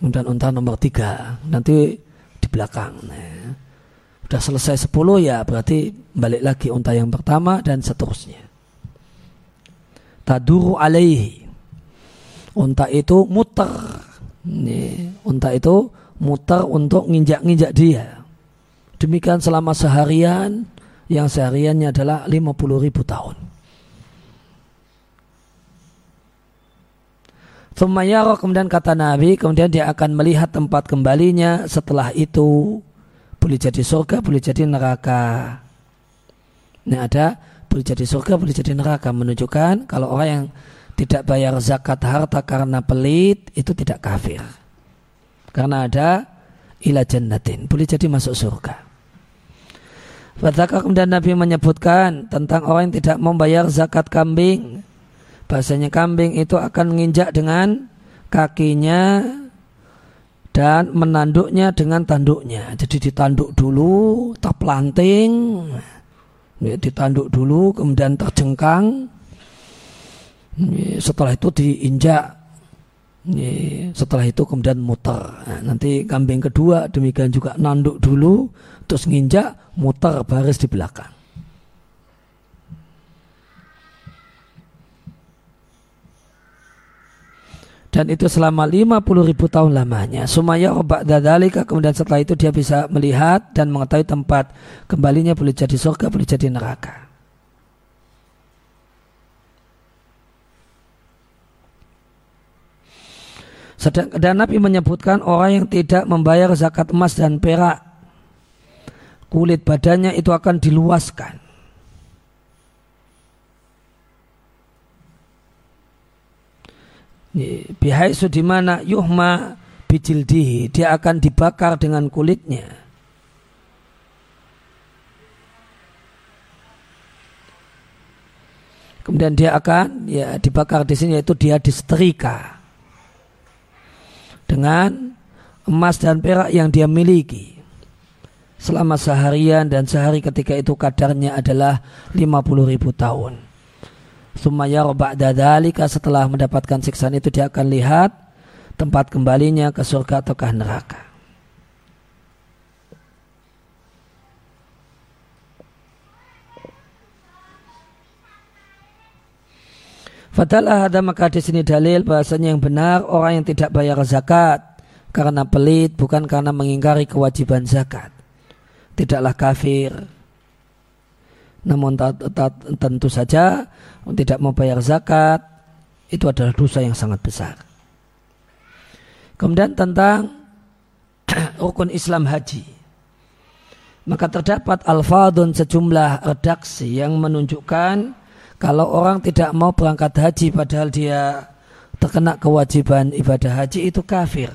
kemudian unta nomor tiga nanti di belakang nah, udah selesai sepuluh ya berarti balik lagi unta yang pertama dan seterusnya. Taduru alaihi. Unta itu muter. Nih unta itu muter untuk nginjak-nginjak dia. Demikian selama seharian yang sehariannya adalah 50 ribu tahun. Thumayaro kemudian kata Nabi, kemudian dia akan melihat tempat kembalinya. Setelah itu boleh jadi surga, boleh jadi neraka. Ini ada boleh jadi surga, boleh jadi neraka menunjukkan kalau orang yang tidak bayar zakat harta karena pelit itu tidak kafir. Karena ada ila jannatin, boleh jadi masuk surga. Fadzakar kemudian Nabi menyebutkan tentang orang yang tidak membayar zakat kambing. Bahasanya kambing itu akan menginjak dengan kakinya dan menanduknya dengan tanduknya. Jadi ditanduk dulu, terpelanting, ditanduk dulu, kemudian terjengkang. Setelah itu diinjak setelah itu kemudian muter. Nah, nanti kambing kedua demikian juga nanduk dulu, terus nginjak, muter baris di belakang. Dan itu selama 50 ribu tahun lamanya. Sumaya obat dadalika kemudian setelah itu dia bisa melihat dan mengetahui tempat kembalinya boleh jadi surga, boleh jadi neraka. Sedang, dan Nabi menyebutkan orang yang tidak membayar zakat emas dan perak, kulit badannya itu akan diluaskan. Bihai di mana yuhma bijildihi, dia akan dibakar dengan kulitnya. Kemudian dia akan ya dibakar di sini yaitu dia disetrika dengan emas dan perak yang dia miliki selama seharian dan sehari ketika itu kadarnya adalah 50 ribu tahun. Sumaya ba'da dalika setelah mendapatkan siksaan itu dia akan lihat tempat kembalinya ke surga ataukah neraka. Fadalah ada maka di sini dalil bahasanya yang benar orang yang tidak bayar zakat karena pelit bukan karena mengingkari kewajiban zakat. Tidaklah kafir. Namun tentu saja tidak mau bayar zakat itu adalah dosa yang sangat besar. Kemudian tentang rukun Islam haji. Maka terdapat alfadun sejumlah redaksi yang menunjukkan kalau orang tidak mau berangkat haji padahal dia terkena kewajiban ibadah haji itu kafir.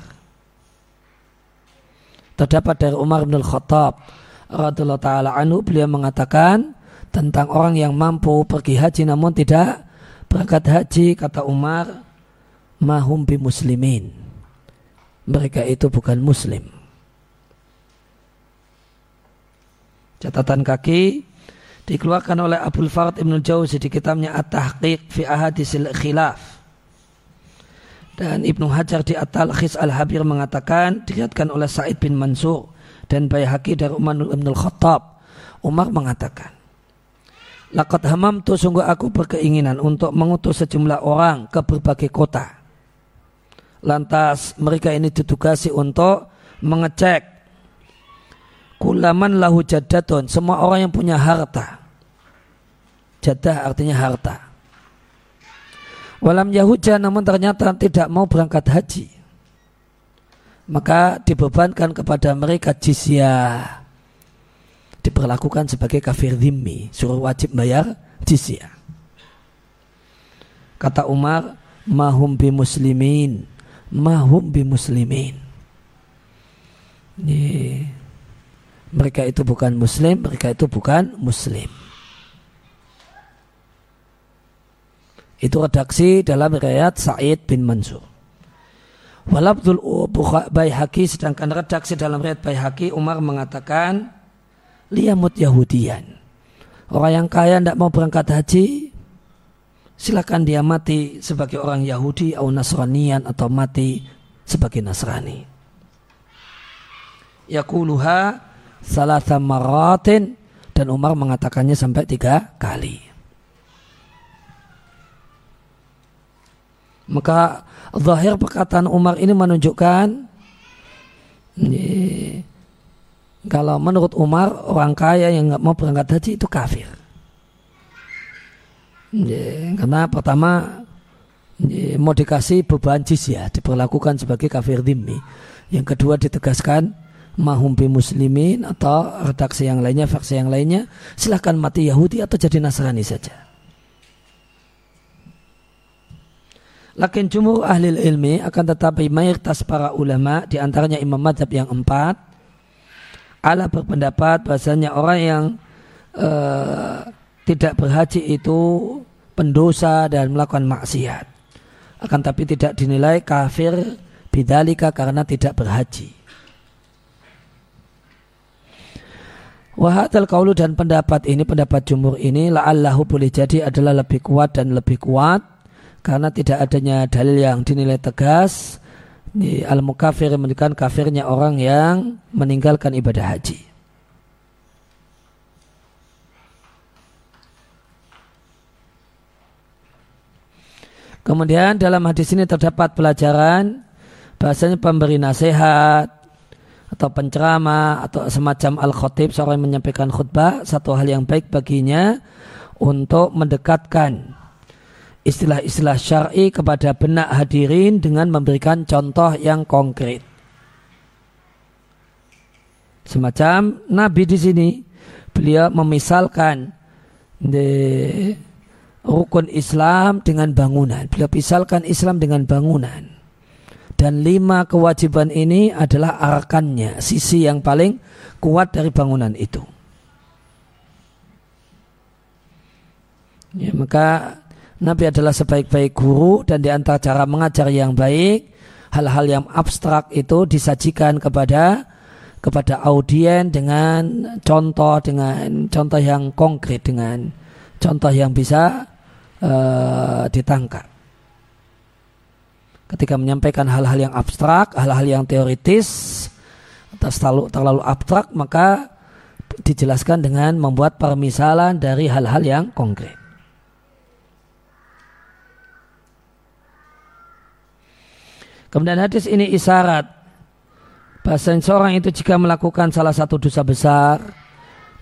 Terdapat dari Umar bin Khattab radhiyallahu taala anhu beliau mengatakan tentang orang yang mampu pergi haji namun tidak berangkat haji kata Umar mahum bi muslimin. Mereka itu bukan muslim. Catatan kaki dikeluarkan oleh Abdul Farad Ibn Jauzi di kitabnya At-Tahqiq fi Ahadisil Khilaf. Dan Ibnu Hajar di At-Talkhis Al-Habir mengatakan dilihatkan oleh Said bin Mansur dan Bayhaqi dari Umar bin Al-Khattab. Umar mengatakan, Lakat hamam tu sungguh aku berkeinginan untuk mengutus sejumlah orang ke berbagai kota. Lantas mereka ini ditugasi untuk mengecek Kulaman lahu jadatun. Semua orang yang punya harta. Jadah artinya harta. Walam Yahuja namun ternyata tidak mau berangkat haji. Maka dibebankan kepada mereka jizyah. Diperlakukan sebagai kafir dhimmi, suruh wajib bayar jizyah. Kata Umar, mahum bi muslimin, mahum bi muslimin. Mereka itu bukan muslim, mereka itu bukan muslim. Itu redaksi dalam riwayat Sa'id bin Mansur. Walabdul Baihaqi sedangkan redaksi dalam riwayat Baihaqi Umar mengatakan liyamut Yahudian. Orang yang kaya tidak mau berangkat haji silakan dia mati sebagai orang Yahudi atau Nasranian atau mati sebagai Nasrani. Yakuluha salah maratin dan Umar mengatakannya sampai tiga kali. Maka zahir perkataan Umar ini menunjukkan ini, kalau menurut Umar orang kaya yang nggak mau berangkat haji itu kafir. Ini, karena pertama ini, mau dikasih beban ya diperlakukan sebagai kafir dimi. Yang kedua ditegaskan mahumbi muslimin atau redaksi yang lainnya, versi yang lainnya silahkan mati Yahudi atau jadi Nasrani saja. Lakin jumhur ahli ilmi akan tetapi mayoritas para ulama di antaranya imam madhab yang empat ala berpendapat bahasanya orang yang uh, tidak berhaji itu pendosa dan melakukan maksiat akan tapi tidak dinilai kafir bidalika karena tidak berhaji. Wahadal kaulu dan pendapat ini, pendapat jumhur ini, la'allahu boleh jadi adalah lebih kuat dan lebih kuat karena tidak adanya dalil yang dinilai tegas al mukafir menunjukkan kafirnya orang yang meninggalkan ibadah haji. Kemudian dalam hadis ini terdapat pelajaran bahasanya pemberi nasihat atau penceramah atau semacam al-khotib seorang yang menyampaikan khutbah satu hal yang baik baginya untuk mendekatkan istilah-istilah syar'i kepada benak hadirin dengan memberikan contoh yang konkret. Semacam Nabi di sini beliau memisalkan de, rukun Islam dengan bangunan. Beliau misalkan Islam dengan bangunan. Dan lima kewajiban ini adalah arkannya, sisi yang paling kuat dari bangunan itu. Ya, maka Nabi adalah sebaik-baik guru dan di antara cara mengajar yang baik, hal-hal yang abstrak itu disajikan kepada kepada audien dengan contoh dengan contoh yang konkret dengan contoh yang bisa uh, ditangkap. Ketika menyampaikan hal-hal yang abstrak, hal-hal yang teoritis terlalu terlalu abstrak, maka dijelaskan dengan membuat permisalan dari hal-hal yang konkret. Kemudian hadis ini isyarat bahasa seorang itu jika melakukan salah satu dosa besar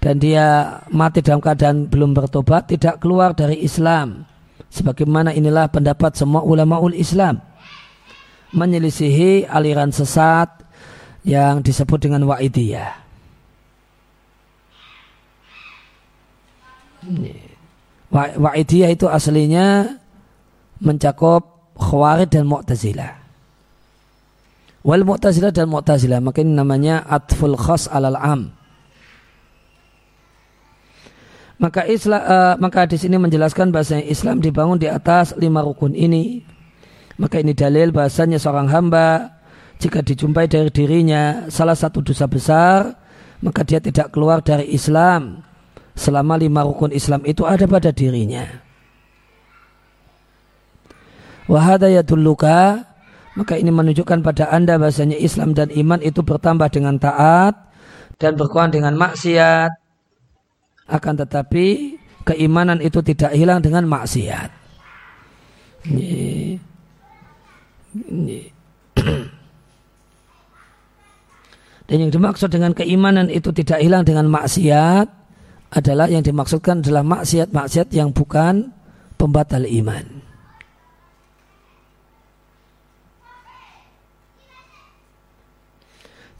dan dia mati dalam keadaan belum bertobat tidak keluar dari Islam. Sebagaimana inilah pendapat semua ulama ul Islam menyelisihi aliran sesat yang disebut dengan wa'idiyah. Wa'idiyah itu aslinya mencakup khawarid dan mu'tazilah. Wal Mu'tazilah dan Mu'tazilah maka ini namanya atful khas alal am. Maka Islam uh, maka di sini menjelaskan bahasanya Islam dibangun di atas lima rukun ini. Maka ini dalil bahasanya seorang hamba jika dijumpai dari dirinya salah satu dosa besar maka dia tidak keluar dari Islam selama lima rukun Islam itu ada pada dirinya. Wahada yadulluka maka ini menunjukkan pada anda bahasanya Islam dan iman itu bertambah dengan taat dan berkurang dengan maksiat. Akan tetapi keimanan itu tidak hilang dengan maksiat. Ini, ini. dan yang dimaksud dengan keimanan itu tidak hilang dengan maksiat adalah yang dimaksudkan adalah maksiat-maksiat yang bukan pembatal iman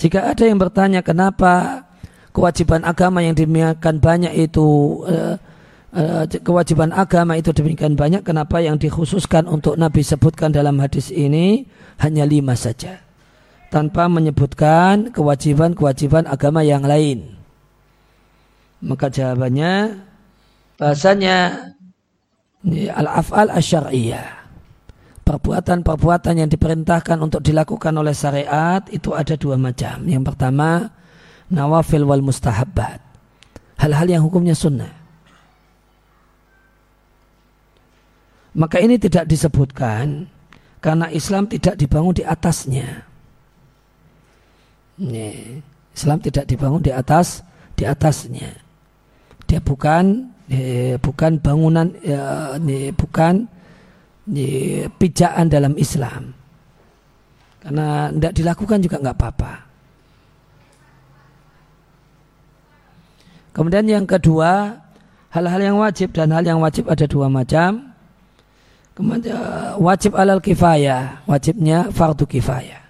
Jika ada yang bertanya kenapa kewajiban agama yang demikian banyak itu uh, uh, kewajiban agama itu demikian banyak kenapa yang dikhususkan untuk Nabi sebutkan dalam hadis ini hanya lima saja? Tanpa menyebutkan kewajiban-kewajiban agama yang lain. Maka jawabannya bahasanya al-af'al asyariyah perbuatan-perbuatan yang diperintahkan untuk dilakukan oleh syariat itu ada dua macam. Yang pertama, nawafil wal mustahabbat. Hal-hal yang hukumnya sunnah. Maka ini tidak disebutkan karena Islam tidak dibangun di atasnya. Islam tidak dibangun di atas di atasnya. Dia bukan eh, bukan bangunan eh, bukan pijakan dalam Islam. Karena tidak dilakukan juga nggak apa-apa. Kemudian yang kedua, hal-hal yang wajib dan hal yang wajib ada dua macam. Kemudian wajib alal kifayah, wajibnya fardu kifayah.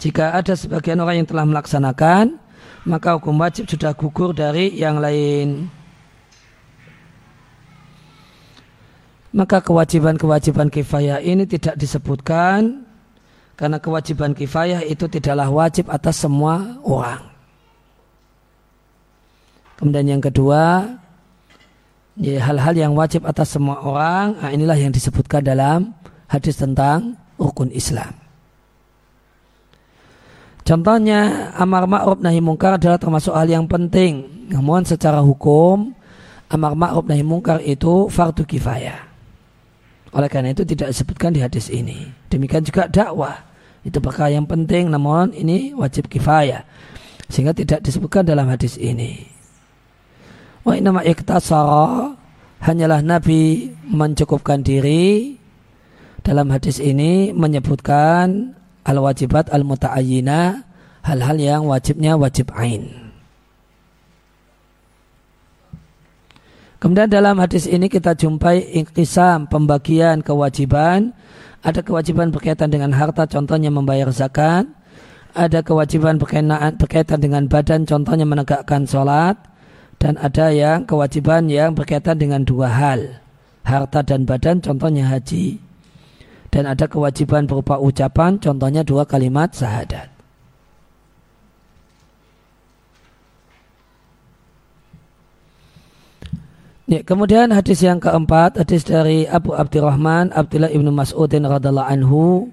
Jika ada sebagian orang yang telah melaksanakan, maka hukum wajib sudah gugur dari yang lain. Maka kewajiban-kewajiban kifayah ini tidak disebutkan karena kewajiban kifayah itu tidaklah wajib atas semua orang. Kemudian yang kedua, ya, hal-hal yang wajib atas semua orang, nah inilah yang disebutkan dalam hadis tentang rukun Islam. Contohnya amar ma'ruf nahi mungkar adalah termasuk hal yang penting. Namun secara hukum amar ma'ruf nahi mungkar itu fardu kifayah. Oleh karena itu tidak disebutkan di hadis ini. Demikian juga dakwah. Itu perkara yang penting namun ini wajib kifayah. Sehingga tidak disebutkan dalam hadis ini. Wa inama iktasara hanyalah Nabi mencukupkan diri dalam hadis ini menyebutkan al-wajibat al-muta'ayyina hal-hal yang wajibnya wajib ain. Kemudian dalam hadis ini kita jumpai inkisam pembagian kewajiban. Ada kewajiban berkaitan dengan harta, contohnya membayar zakat. Ada kewajiban berkaitan, berkaitan dengan badan, contohnya menegakkan sholat dan ada yang kewajiban yang berkaitan dengan dua hal harta dan badan contohnya haji dan ada kewajiban berupa ucapan contohnya dua kalimat syahadat Ya, kemudian hadis yang keempat, hadis dari Abu Abdurrahman Abdullah ibnu Mas'udin radhiallahu anhu,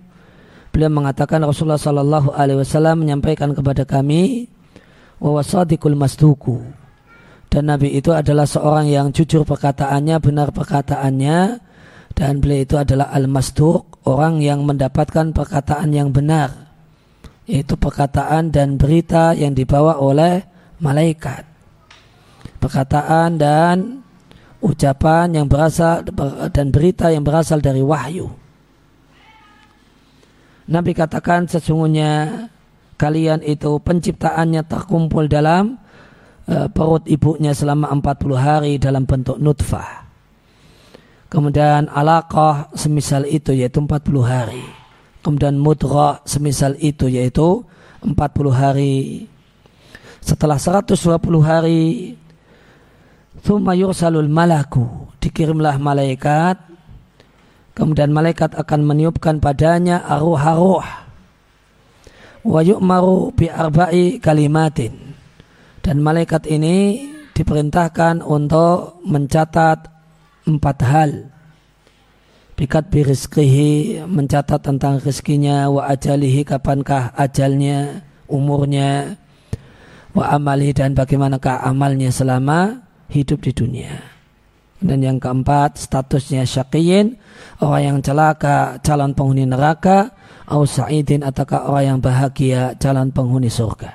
beliau mengatakan Rasulullah Shallallahu Alaihi Wasallam menyampaikan kepada kami, wawasadikul masduku, dan Nabi itu adalah seorang yang jujur perkataannya, benar perkataannya. Dan beliau itu adalah al-masduq, orang yang mendapatkan perkataan yang benar. Yaitu perkataan dan berita yang dibawa oleh malaikat. Perkataan dan ucapan yang berasal dan berita yang berasal dari wahyu. Nabi katakan sesungguhnya kalian itu penciptaannya terkumpul dalam Eh, perut ibunya selama 40 hari dalam bentuk nutfah. Kemudian alaqah semisal itu yaitu 40 hari. Kemudian mudrah semisal itu yaitu 40 hari. Setelah 120 hari Thumma yursalul malaku. Dikirimlah malaikat. Kemudian malaikat akan meniupkan padanya aruh-aruh Wa yu'maru bi arba'i kalimatin. Dan malaikat ini diperintahkan untuk mencatat empat hal. Bikat birizkihi mencatat tentang rezekinya, wa ajalihi kapankah ajalnya, umurnya, wa amalihi dan bagaimanakah amalnya selama hidup di dunia. Dan yang keempat, statusnya syakiyin, orang yang celaka, calon penghuni neraka, au sa'idin ataukah orang yang bahagia, calon penghuni surga.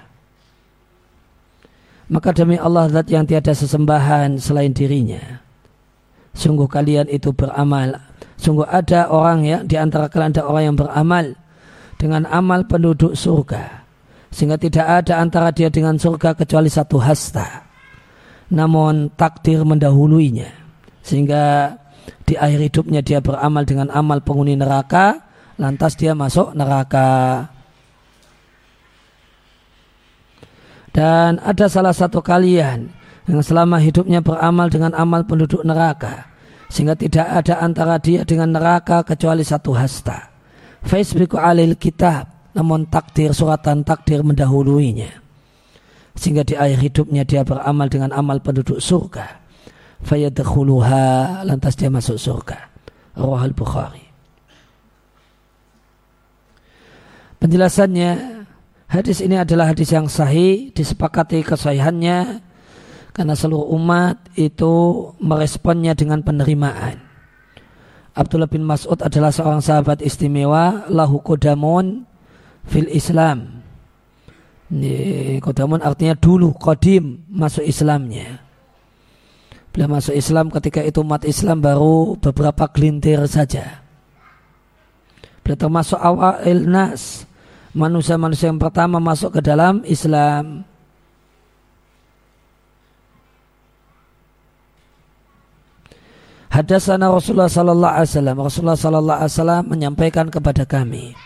Maka demi Allah zat yang tiada sesembahan selain dirinya. Sungguh kalian itu beramal. Sungguh ada orang ya di antara kalian ada orang yang beramal dengan amal penduduk surga. Sehingga tidak ada antara dia dengan surga kecuali satu hasta. Namun takdir mendahuluinya. Sehingga di akhir hidupnya dia beramal dengan amal penghuni neraka. Lantas dia masuk neraka. Dan ada salah satu kalian yang selama hidupnya beramal dengan amal penduduk neraka. Sehingga tidak ada antara dia dengan neraka kecuali satu hasta. Faisbiku alil kitab. Namun takdir, suratan takdir mendahuluinya. Sehingga di akhir hidupnya dia beramal dengan amal penduduk surga. Fayadakhuluha lantas dia masuk surga. Rawahul Bukhari. Penjelasannya Hadis ini adalah hadis yang sahih, disepakati kesahihannya karena seluruh umat itu meresponnya dengan penerimaan. Abdullah bin Mas'ud adalah seorang sahabat istimewa, lahu kodamun fil Islam. Kodamun artinya dulu, kodim, masuk Islamnya. Beliau masuk Islam ketika itu umat Islam baru beberapa gelintir saja. Beliau termasuk awal nas, manusia-manusia yang pertama masuk ke dalam Islam. Hadasana Rasulullah sallallahu alaihi wasallam. Rasulullah sallallahu alaihi wasallam menyampaikan kepada kami.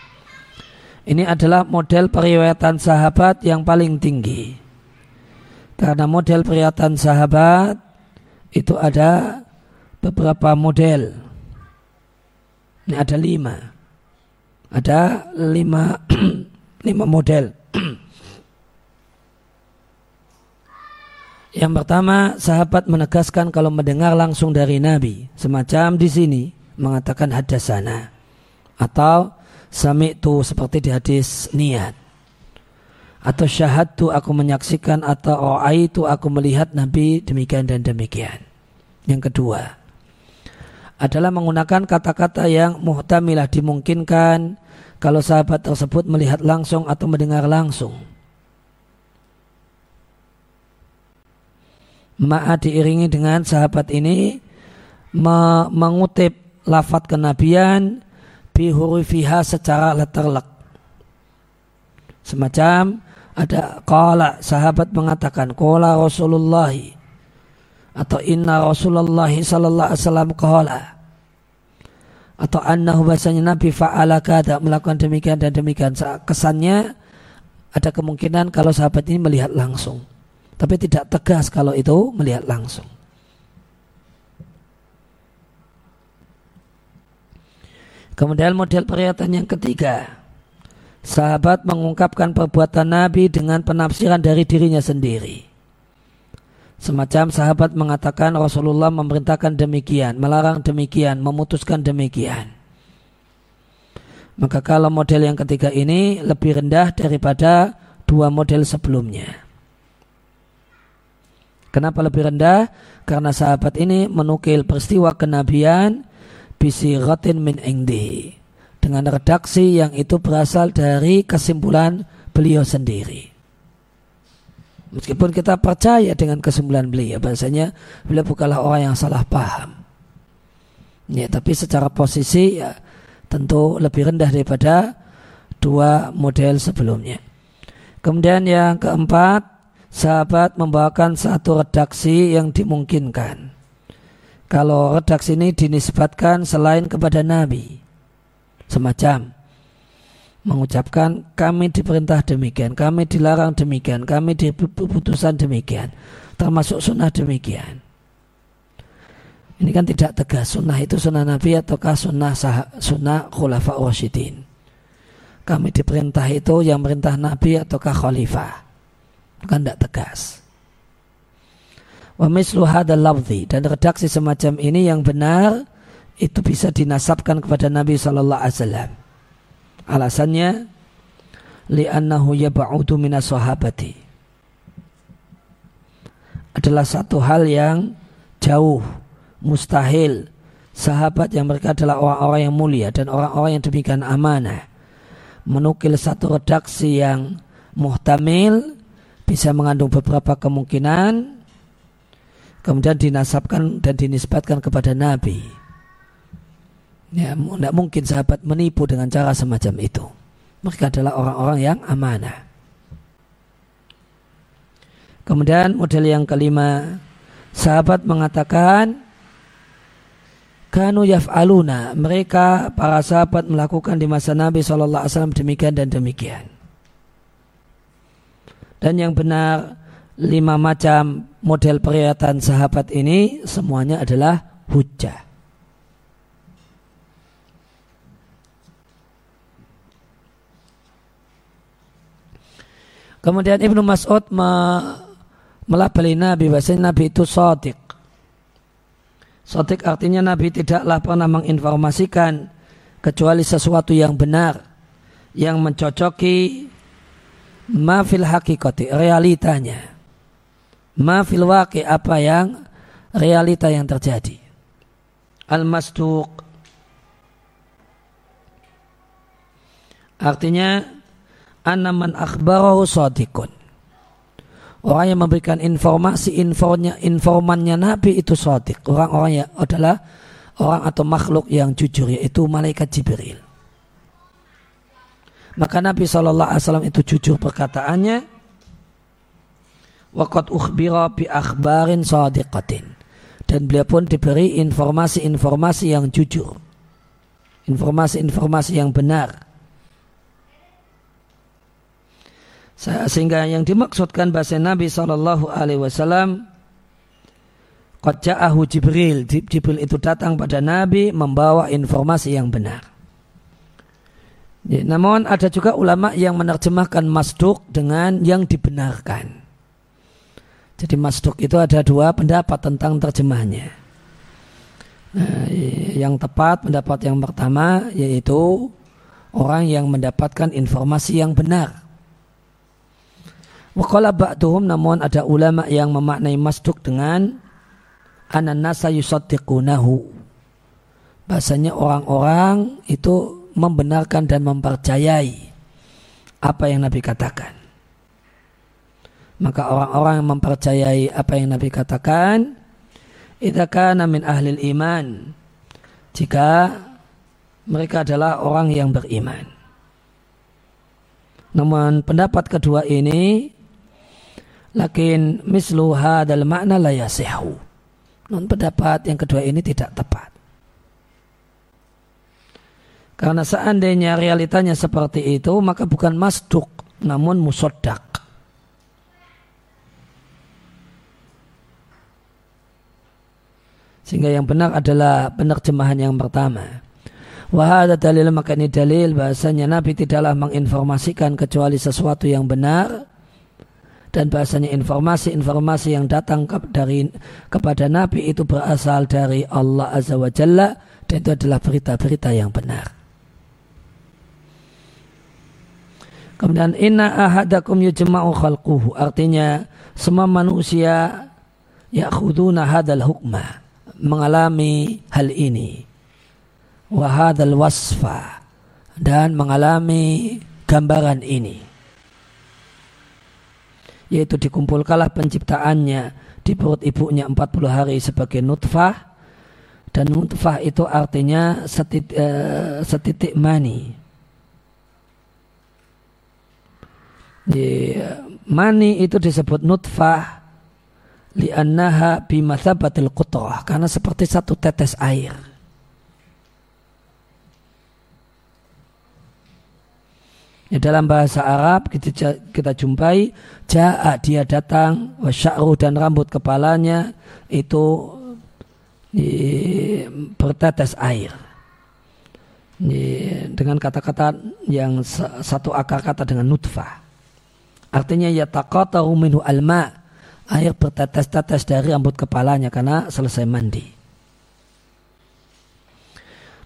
Ini adalah model periwayatan sahabat yang paling tinggi. Karena model periwayatan sahabat itu ada beberapa model. Ini ada lima. Ada lima, lima model. Yang pertama, sahabat menegaskan kalau mendengar langsung dari Nabi, semacam di sini mengatakan hadasana atau sami itu seperti di hadis niat atau syahadu aku menyaksikan atau itu aku melihat Nabi demikian dan demikian. Yang kedua, adalah menggunakan kata-kata yang muhtamilah dimungkinkan kalau sahabat tersebut melihat langsung atau mendengar langsung. Ma'a diiringi dengan sahabat ini me mengutip lafat kenabian bihurufiha secara letterlek. Semacam ada kala sahabat mengatakan kala Rasulullah atau inna Rasulullah sallallahu alaihi wasallam qala atau annahu bahasanya Nabi fa'ala kada melakukan demikian dan demikian. Kesannya ada kemungkinan kalau sahabat ini melihat langsung. Tapi tidak tegas kalau itu melihat langsung kemudian model perhatian yang ketiga sahabat mengungkapkan perbuatan Nabi dengan penafsiran dari dirinya sendiri Semacam sahabat mengatakan Rasulullah memerintahkan demikian, melarang demikian, memutuskan demikian. Maka kalau model yang ketiga ini lebih rendah daripada dua model sebelumnya. Kenapa lebih rendah? Karena sahabat ini menukil peristiwa kenabian bisi rotin min indi dengan redaksi yang itu berasal dari kesimpulan beliau sendiri. Meskipun kita percaya dengan kesembilan beliau, bahasanya beliau bukanlah orang yang salah paham. Ya, tapi secara posisi ya tentu lebih rendah daripada dua model sebelumnya. Kemudian yang keempat, sahabat membawakan satu redaksi yang dimungkinkan. Kalau redaksi ini dinisbatkan selain kepada Nabi. Semacam mengucapkan kami diperintah demikian, kami dilarang demikian, kami diputusan demikian, termasuk sunnah demikian. Ini kan tidak tegas sunnah itu sunnah Nabi ataukah sunnah sah, sunnah khulafa Rasyidin. Kami diperintah itu yang perintah Nabi ataukah khalifah. Kan tidak tegas. Wa mislu hadal dan redaksi semacam ini yang benar itu bisa dinasabkan kepada Nabi Shallallahu Alaihi Wasallam Alasannya li'annahu yab'udu minas sahabati. Adalah satu hal yang jauh, mustahil. Sahabat yang mereka adalah orang-orang yang mulia dan orang-orang yang demikian amanah. Menukil satu redaksi yang muhtamil bisa mengandung beberapa kemungkinan kemudian dinasabkan dan dinisbatkan kepada Nabi Ya, tidak mungkin sahabat menipu dengan cara semacam itu. Mereka adalah orang-orang yang amanah. Kemudian model yang kelima, sahabat mengatakan, Kanu yaf'aluna, mereka para sahabat melakukan di masa Nabi SAW demikian dan demikian. Dan yang benar lima macam model perhatian sahabat ini semuanya adalah hujah. Kemudian Ibnu Mas'ud me melabeli Nabi bahasa Nabi itu sodik. Sodik artinya Nabi tidaklah pernah menginformasikan kecuali sesuatu yang benar yang mencocoki mafil hakikati realitanya mafil waqi apa yang realita yang terjadi al masduq artinya anna man akhbarahu sadiqun. Orang yang memberikan informasi infonya informannya Nabi itu sadiq. Orang-orang yang adalah orang atau makhluk yang jujur yaitu malaikat Jibril. Maka Nabi SAW itu jujur perkataannya. Waqat ukhbira bi akhbarin sadiqatin. Dan beliau pun diberi informasi-informasi yang jujur. Informasi-informasi yang benar Sehingga yang dimaksudkan bahasa Nabi Shallallahu Alaihi Wasallam Qadja'ahu Jibril Jibril itu datang pada Nabi membawa informasi yang benar ya, Namun ada juga ulama yang menerjemahkan masduk dengan yang dibenarkan Jadi masduk itu ada dua pendapat tentang terjemahnya nah, Yang tepat pendapat yang pertama yaitu Orang yang mendapatkan informasi yang benar Wakala ba'duhum namun ada ulama yang memaknai masduk dengan anan nasa yusaddiqunahu. Bahasanya orang-orang itu membenarkan dan mempercayai apa yang Nabi katakan. Maka orang-orang yang mempercayai apa yang Nabi katakan, itu kana min ahli iman. Jika mereka adalah orang yang beriman. Namun pendapat kedua ini Lakin mislu hadal makna la yasihu. Non pendapat yang kedua ini tidak tepat. Karena seandainya realitanya seperti itu, maka bukan masduk, namun musodak. Sehingga yang benar adalah penerjemahan yang pertama. Wahada dalil maka ini dalil bahasanya Nabi tidaklah menginformasikan kecuali sesuatu yang benar dan bahasanya informasi-informasi yang datang ke, dari kepada Nabi itu berasal dari Allah Azza wa Jalla dan itu adalah berita-berita yang benar. Kemudian inna ahadakum yujma'u khalquhu artinya semua manusia ya'khuduna hadal hukma mengalami hal ini. Wa hadal wasfa dan mengalami gambaran ini. Yaitu dikumpulkanlah penciptaannya di perut ibunya 40 hari sebagai nutfah. Dan nutfah itu artinya setitik, uh, setitik mani. Di, mani itu disebut nutfah li'annaha bimathabatil qutrah karena seperti satu tetes air. Ya, dalam bahasa Arab kita, kita jumpai ja'a dia datang wasya'ru dan rambut kepalanya itu bertetes air. dengan kata-kata yang satu akar kata dengan nutfah. Artinya ya taqatahu minhu alma. Air bertetes-tetes dari rambut kepalanya karena selesai mandi.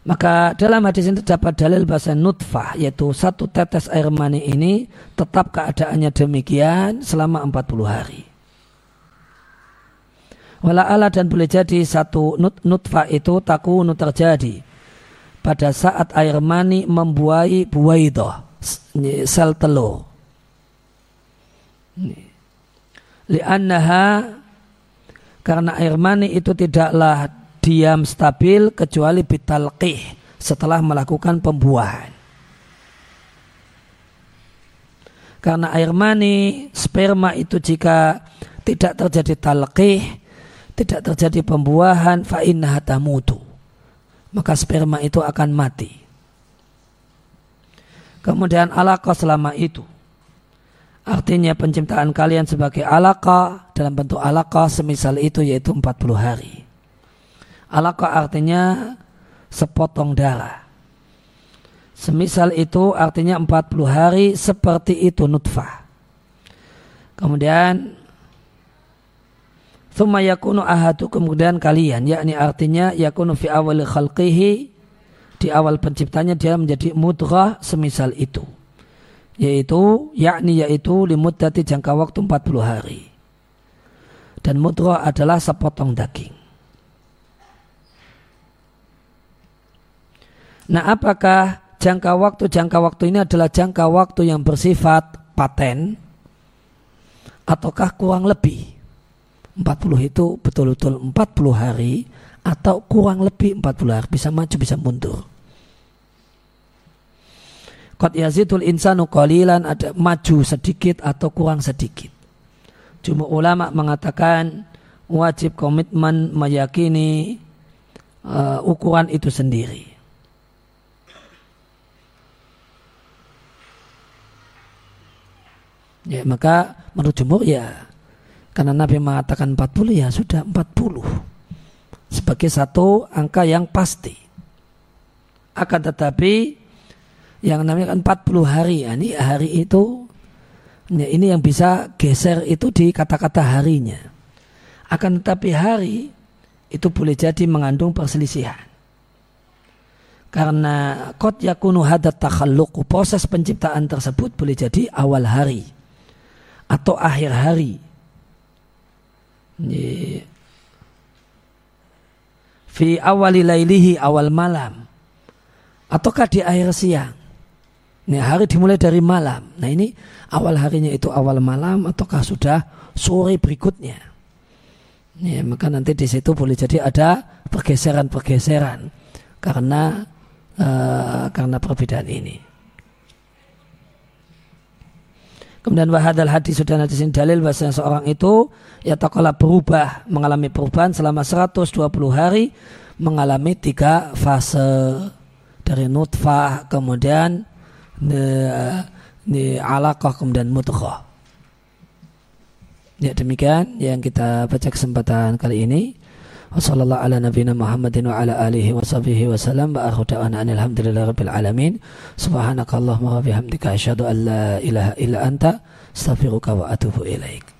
Maka dalam hadis ini terdapat dalil bahasa nutfah yaitu satu tetes air mani ini tetap keadaannya demikian selama 40 hari. Wala'ala dan boleh jadi satu nut, nutfah itu takunu terjadi pada saat air mani membuai buaidah sel telur. Li'annaha karena air mani itu tidaklah diam stabil kecuali bitalqih setelah melakukan pembuahan. Karena air mani, sperma itu jika tidak terjadi talqih, tidak terjadi pembuahan, fa'innaha tamutu. Maka sperma itu akan mati. Kemudian alaqah selama itu. Artinya penciptaan kalian sebagai alaka dalam bentuk alaka semisal itu yaitu 40 hari. Alaka artinya sepotong darah. Semisal itu artinya 40 hari seperti itu nutfah. Kemudian Thumma yakunu ahadu kemudian kalian yakni artinya yakunu fi awal khalqihi di awal penciptanya dia menjadi mudrah semisal itu yaitu yakni yaitu limuddati jangka waktu 40 hari. Dan mudrah adalah sepotong daging. Nah apakah jangka waktu? Jangka waktu ini adalah jangka waktu yang bersifat paten ataukah kurang lebih? 40 itu betul-betul 40 hari atau kurang lebih 40 hari? Bisa maju bisa mundur Qad yazidul insanu qalilan ada maju sedikit atau kurang sedikit. Cuma ulama mengatakan wajib komitmen meyakini uh, ukuran itu sendiri. Ya, maka menurut jumhur ya karena Nabi mengatakan 40 ya sudah 40 sebagai satu angka yang pasti. Akan tetapi yang namanya kan 40 hari. Ya, ini hari itu ya, ini yang bisa geser itu di kata-kata harinya. Akan tetapi hari itu boleh jadi mengandung perselisihan. Karena kot yakunu hadat takhalluq proses penciptaan tersebut boleh jadi awal hari atau akhir hari. Fi awali lailihi awal malam. Ataukah di akhir siang ini hari dimulai dari malam. Nah ini awal harinya itu awal malam ataukah sudah sore berikutnya? Ya, maka nanti di situ boleh jadi ada pergeseran-pergeseran karena uh, karena perbedaan ini. Kemudian wahadal hadis sudah nanti dalil bahasa seorang itu ya takola berubah mengalami perubahan selama 120 hari mengalami tiga fase. Dari nutfah kemudian di alaqah kemudian mudghah. Ya demikian yang kita baca kesempatan kali ini. Wassallallahu ala nabiyina Muhammadin wa ala alihi wa sahbihi wa salam wa akhu da'wana alhamdulillahi rabbil alamin. Subhanakallahumma wa bihamdika asyhadu an la ilaha illa anta astaghfiruka wa atubu ilaik.